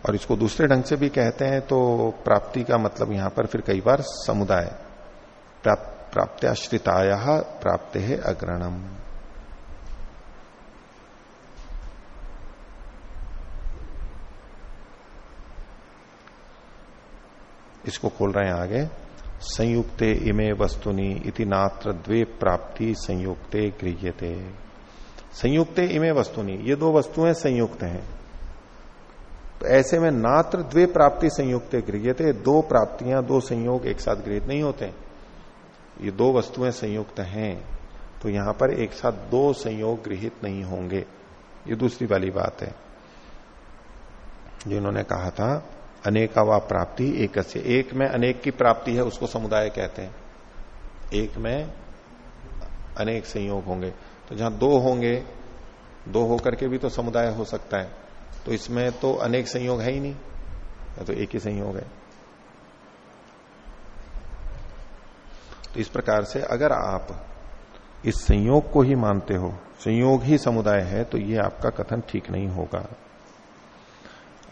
और इसको दूसरे ढंग से भी कहते हैं तो प्राप्ति का मतलब यहाँ पर फिर कई बार समुदाय। प्राप्त्याश्रिताया प्राप्त है अग्रणम। इसको खोल रहे हैं आगे। संयुक्ते इमे वस्तुनि इति नात्र द्वे प्राप्ति संयुक्ते गृह्यते। संयुक्ते इमे वस्तुनि, ये दो वस्तुएँ संयुक्त हैं। तो ऐसे में नात्र द्वे प्राप्ति संयुक्त गृहते दो प्राप्तियाँ, दो संयोग एक साथ गृहित नहीं होते। ये दो वस्तुएँ संयुक्त हैं तो यहाँ पर एक साथ दो संयोग गृहित नहीं होंगे। ये दूसरी वाली बात है, जिन्होंने कहा था अनेका व प्राप्ति, एक से एक में अनेक की प्राप्ति है, उसको समुदाय कहते हैं। एक में अनेक संयोग होंगे। तो जहाँ दो होंगे, दो होकर के भी तो समुदाय हो सकता है। तो इसमें तो अनेक संयोग है ही नहीं तो एक ही संयोग है। तो इस प्रकार से अगर आप इस संयोग को ही मानते हो, संयोग ही समुदाय है तो ये आपका कथन ठीक नहीं होगा।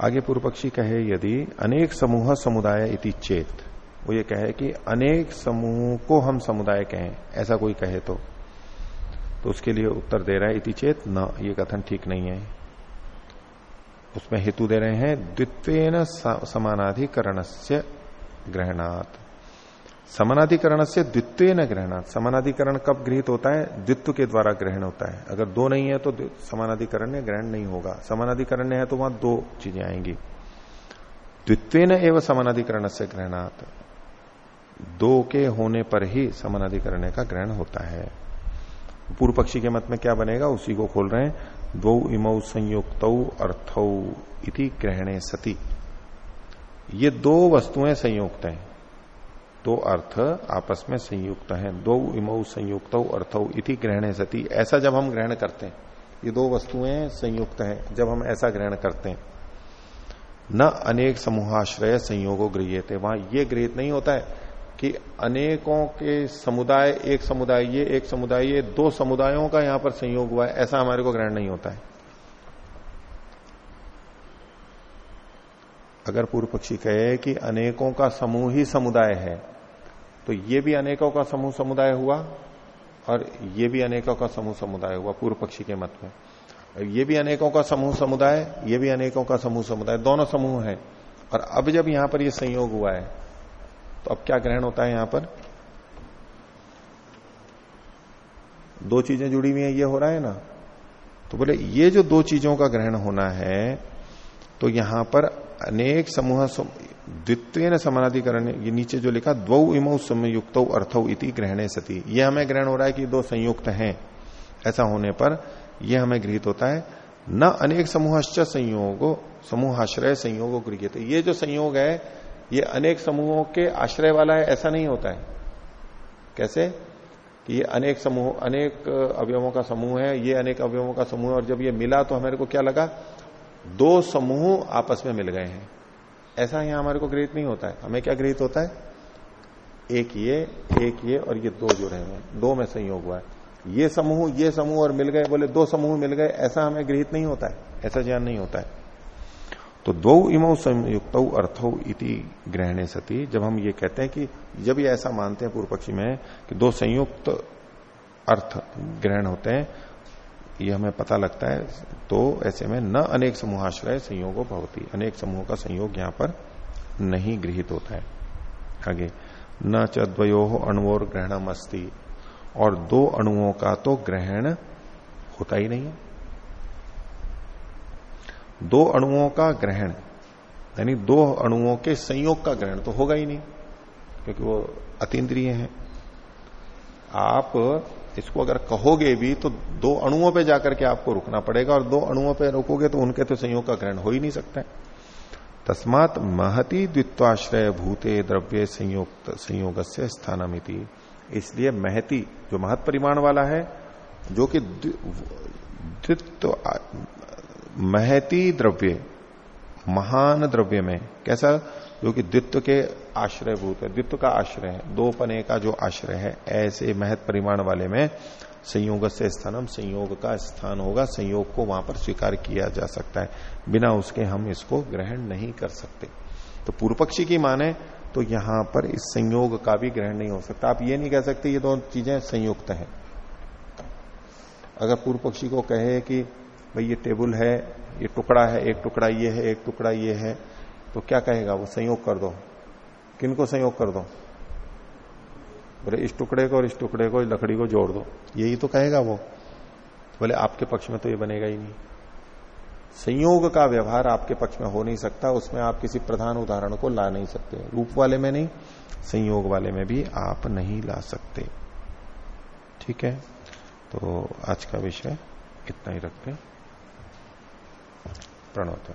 आगे पूर्व पक्षी कहे, यदि अनेक समूह समुदाय इति चेत, वो ये कहे कि अनेक समूह को हम समुदाय कहें, ऐसा कोई कहे तो। तो उसके लिए उत्तर दे रहा है, इति चेत, न, ये कथन ठीक नहीं है। उसमें हेतु दे रहे हैं द्वित्व समानाधिकरण से ग्रहणात्। समानाधिकरण से द्वित्व न ग्रहणात् समानाधिकरण कब गृहित होता है? द्वित्व के द्वारा ग्रहण होता है। अगर दो नहीं है तो समानाधिकरण ग्रहण नहीं होगा। समानाधिकरण है तो वहाँ दो चीज़ें आएँगी। द्वित्व न एवं समानाधिकरण से ग्रहणात्। दो के होने पर ही समानाधिकरण का ग्रहण होता है। पूर्व पक्षी के मत में क्या बनेगा? उसी को खोल रहे हैं। दो इमौ संयुक्त अर्थ इति ग्रहणे सती। ये दो वस्तुएँ संयुक्त हैं। दो अर्थ आपस में संयुक्त हैं। दो इमौ संयुक्त अर्थ इति ग्रहणे सती। ऐसा जब हम ग्रहण करते हैं, ये दो वस्तुएँ संयुक्त हैं, जब हम ऐसा ग्रहण करते हैं, न अनेक समूहाश्रय संयोगो गृहित वहाँ ये गृहित नहीं होता है कि अनेकों के समुदाय, एक समुदाय ये, एक समुदाय ये, दो समुदायों का यहाँ पर संयोग हुआ है, ऐसा हमारे को ग्रहण नहीं होता है। अगर पूर्व पक्षी कहे कि अनेकों का समूह ही समुदाय है तो ये भी अनेकों का समूह समुदाय हुआ और ये भी अनेकों का समूह समुदाय हुआ पूर्व पक्षी के मत में। ये भी अनेकों का समूह समुदाय, ये भी अनेकों का समूह समुदाय, दोनों समूह है। और अब जब यहाँ पर ये संयोग हुआ है तो अब क्या ग्रहण होता है यहाँ पर? दो चीज़ें जुड़ी हुई हैं, ये हो रहा है ना? तो बोले, ये जो दो चीज़ों का ग्रहण होना है तो यहाँ पर अनेक समूह द्वितीय न समानाधिकरण, ये नीचे जो लिखा, द्वौ इमो संयुक्त अर्थौ इति ग्रहणे सती। ये हमें ग्रहण हो रहा है कि दो संयुक्त हैं। ऐसा होने पर यह हमें गृहित होता है, न अनेक समूहश्च संयोगो, समूहाश्रय संयोगो गृहित ये जो संयोग है, ये अनेक समूहों के आश्रय वाला है, ऐसा नहीं होता है। कैसे? कि ये अनेक समूह, अनेक अवयवों का समूह है, ये अनेक अवयवों का समूह है, और जब ये मिला तो हमारे को क्या लगा? दो समूह आपस में मिल गए हैं। ऐसा यहाँ हमारे को गृहित नहीं होता है। हमें क्या गृहित होता है? एक ये एक ये और ये दो जुड़े हुए हैं। दो में संयोग हुआ है। ये समूह ये समूह और मिल गए, बोले दो समूह मिल गए, ऐसा हमें गृहित नहीं होता है। ऐसा ज्ञान नहीं होता है। तो दो इमो संयुक्त अर्थो इति ग्रहणे सती। जब हम ये कहते हैं कि जब ये ऐसा मानते हैं पूर्व पक्षी में कि दो संयुक्त अर्थ ग्रहण होते हैं ये हमें पता लगता है तो ऐसे में न अनेक समूहाश्रय संयोगो भवती अनेक समूहों का संयोग यहाँ पर नहीं गृहित होता है। आगे, न च द्वयो अणुओर ग्रहणम अस्ती, और दो अणुओं का तो ग्रहण होता ही नहीं है। दो अणुओं का ग्रहण, यानी दो अणुओं के संयोग का ग्रहण तो होगा ही नहीं, क्योंकि वो अतीन्द्रिय है। आप इसको अगर कहोगे भी तो दो अणुओं पे जाकर के आपको रुकना पड़ेगा, और दो अणुओं पे रुकोगे तो उनके तो संयोग का ग्रहण हो ही नहीं सकता है। तस्मात महती द्वित्वाश्रय भूते द्रव्य संयुक्त संयोग से स्थानमिति। इसलिए महती जो महत परिमाण वाला है, जो कि द्वित्व महती द्रव्य, महान द्रव्य में, कैसा? जो कि द्वित्व के आश्रय भूत है। द्वित्व का आश्रय है। दो पने का जो आश्रय है, ऐसे महत परिमाण वाले में संयोग से स्थानम, संयोग का स्थान होगा। संयोग को वहाँ पर स्वीकार किया जा सकता है। बिना उसके हम इसको ग्रहण नहीं कर सकते। तो पूर्व पक्षी की माने तो यहाँ पर इस संयोग का भी ग्रहण नहीं हो सकता। आप ये नहीं कह सकते, ये दोनों चीज़ें संयुक्त हैं। अगर पूर्व पक्षी को कहे कि, भाई ये टेबल है, ये टुकड़ा है, एक टुकड़ा ये है, एक टुकड़ा ये है तो क्या कहेगा वो, संयोग कर दो। किनको संयोग कर दो? बोले, इस टुकड़े को और इस टुकड़े को, इस लकड़ी को जोड़ दो। यही तो कहेगा वो। बोले, आपके पक्ष में तो ये बनेगा ही नहीं। संयोग का व्यवहार आपके पक्ष में हो नहीं सकता, उसमें आप किसी प्रधान उदाहरण को ला नहीं सकते। रूप वाले में नहीं, संयोग वाले में भी आप नहीं ला सकते। ठीक है? तो आज का विषय इतना ही रखते प्रणोतन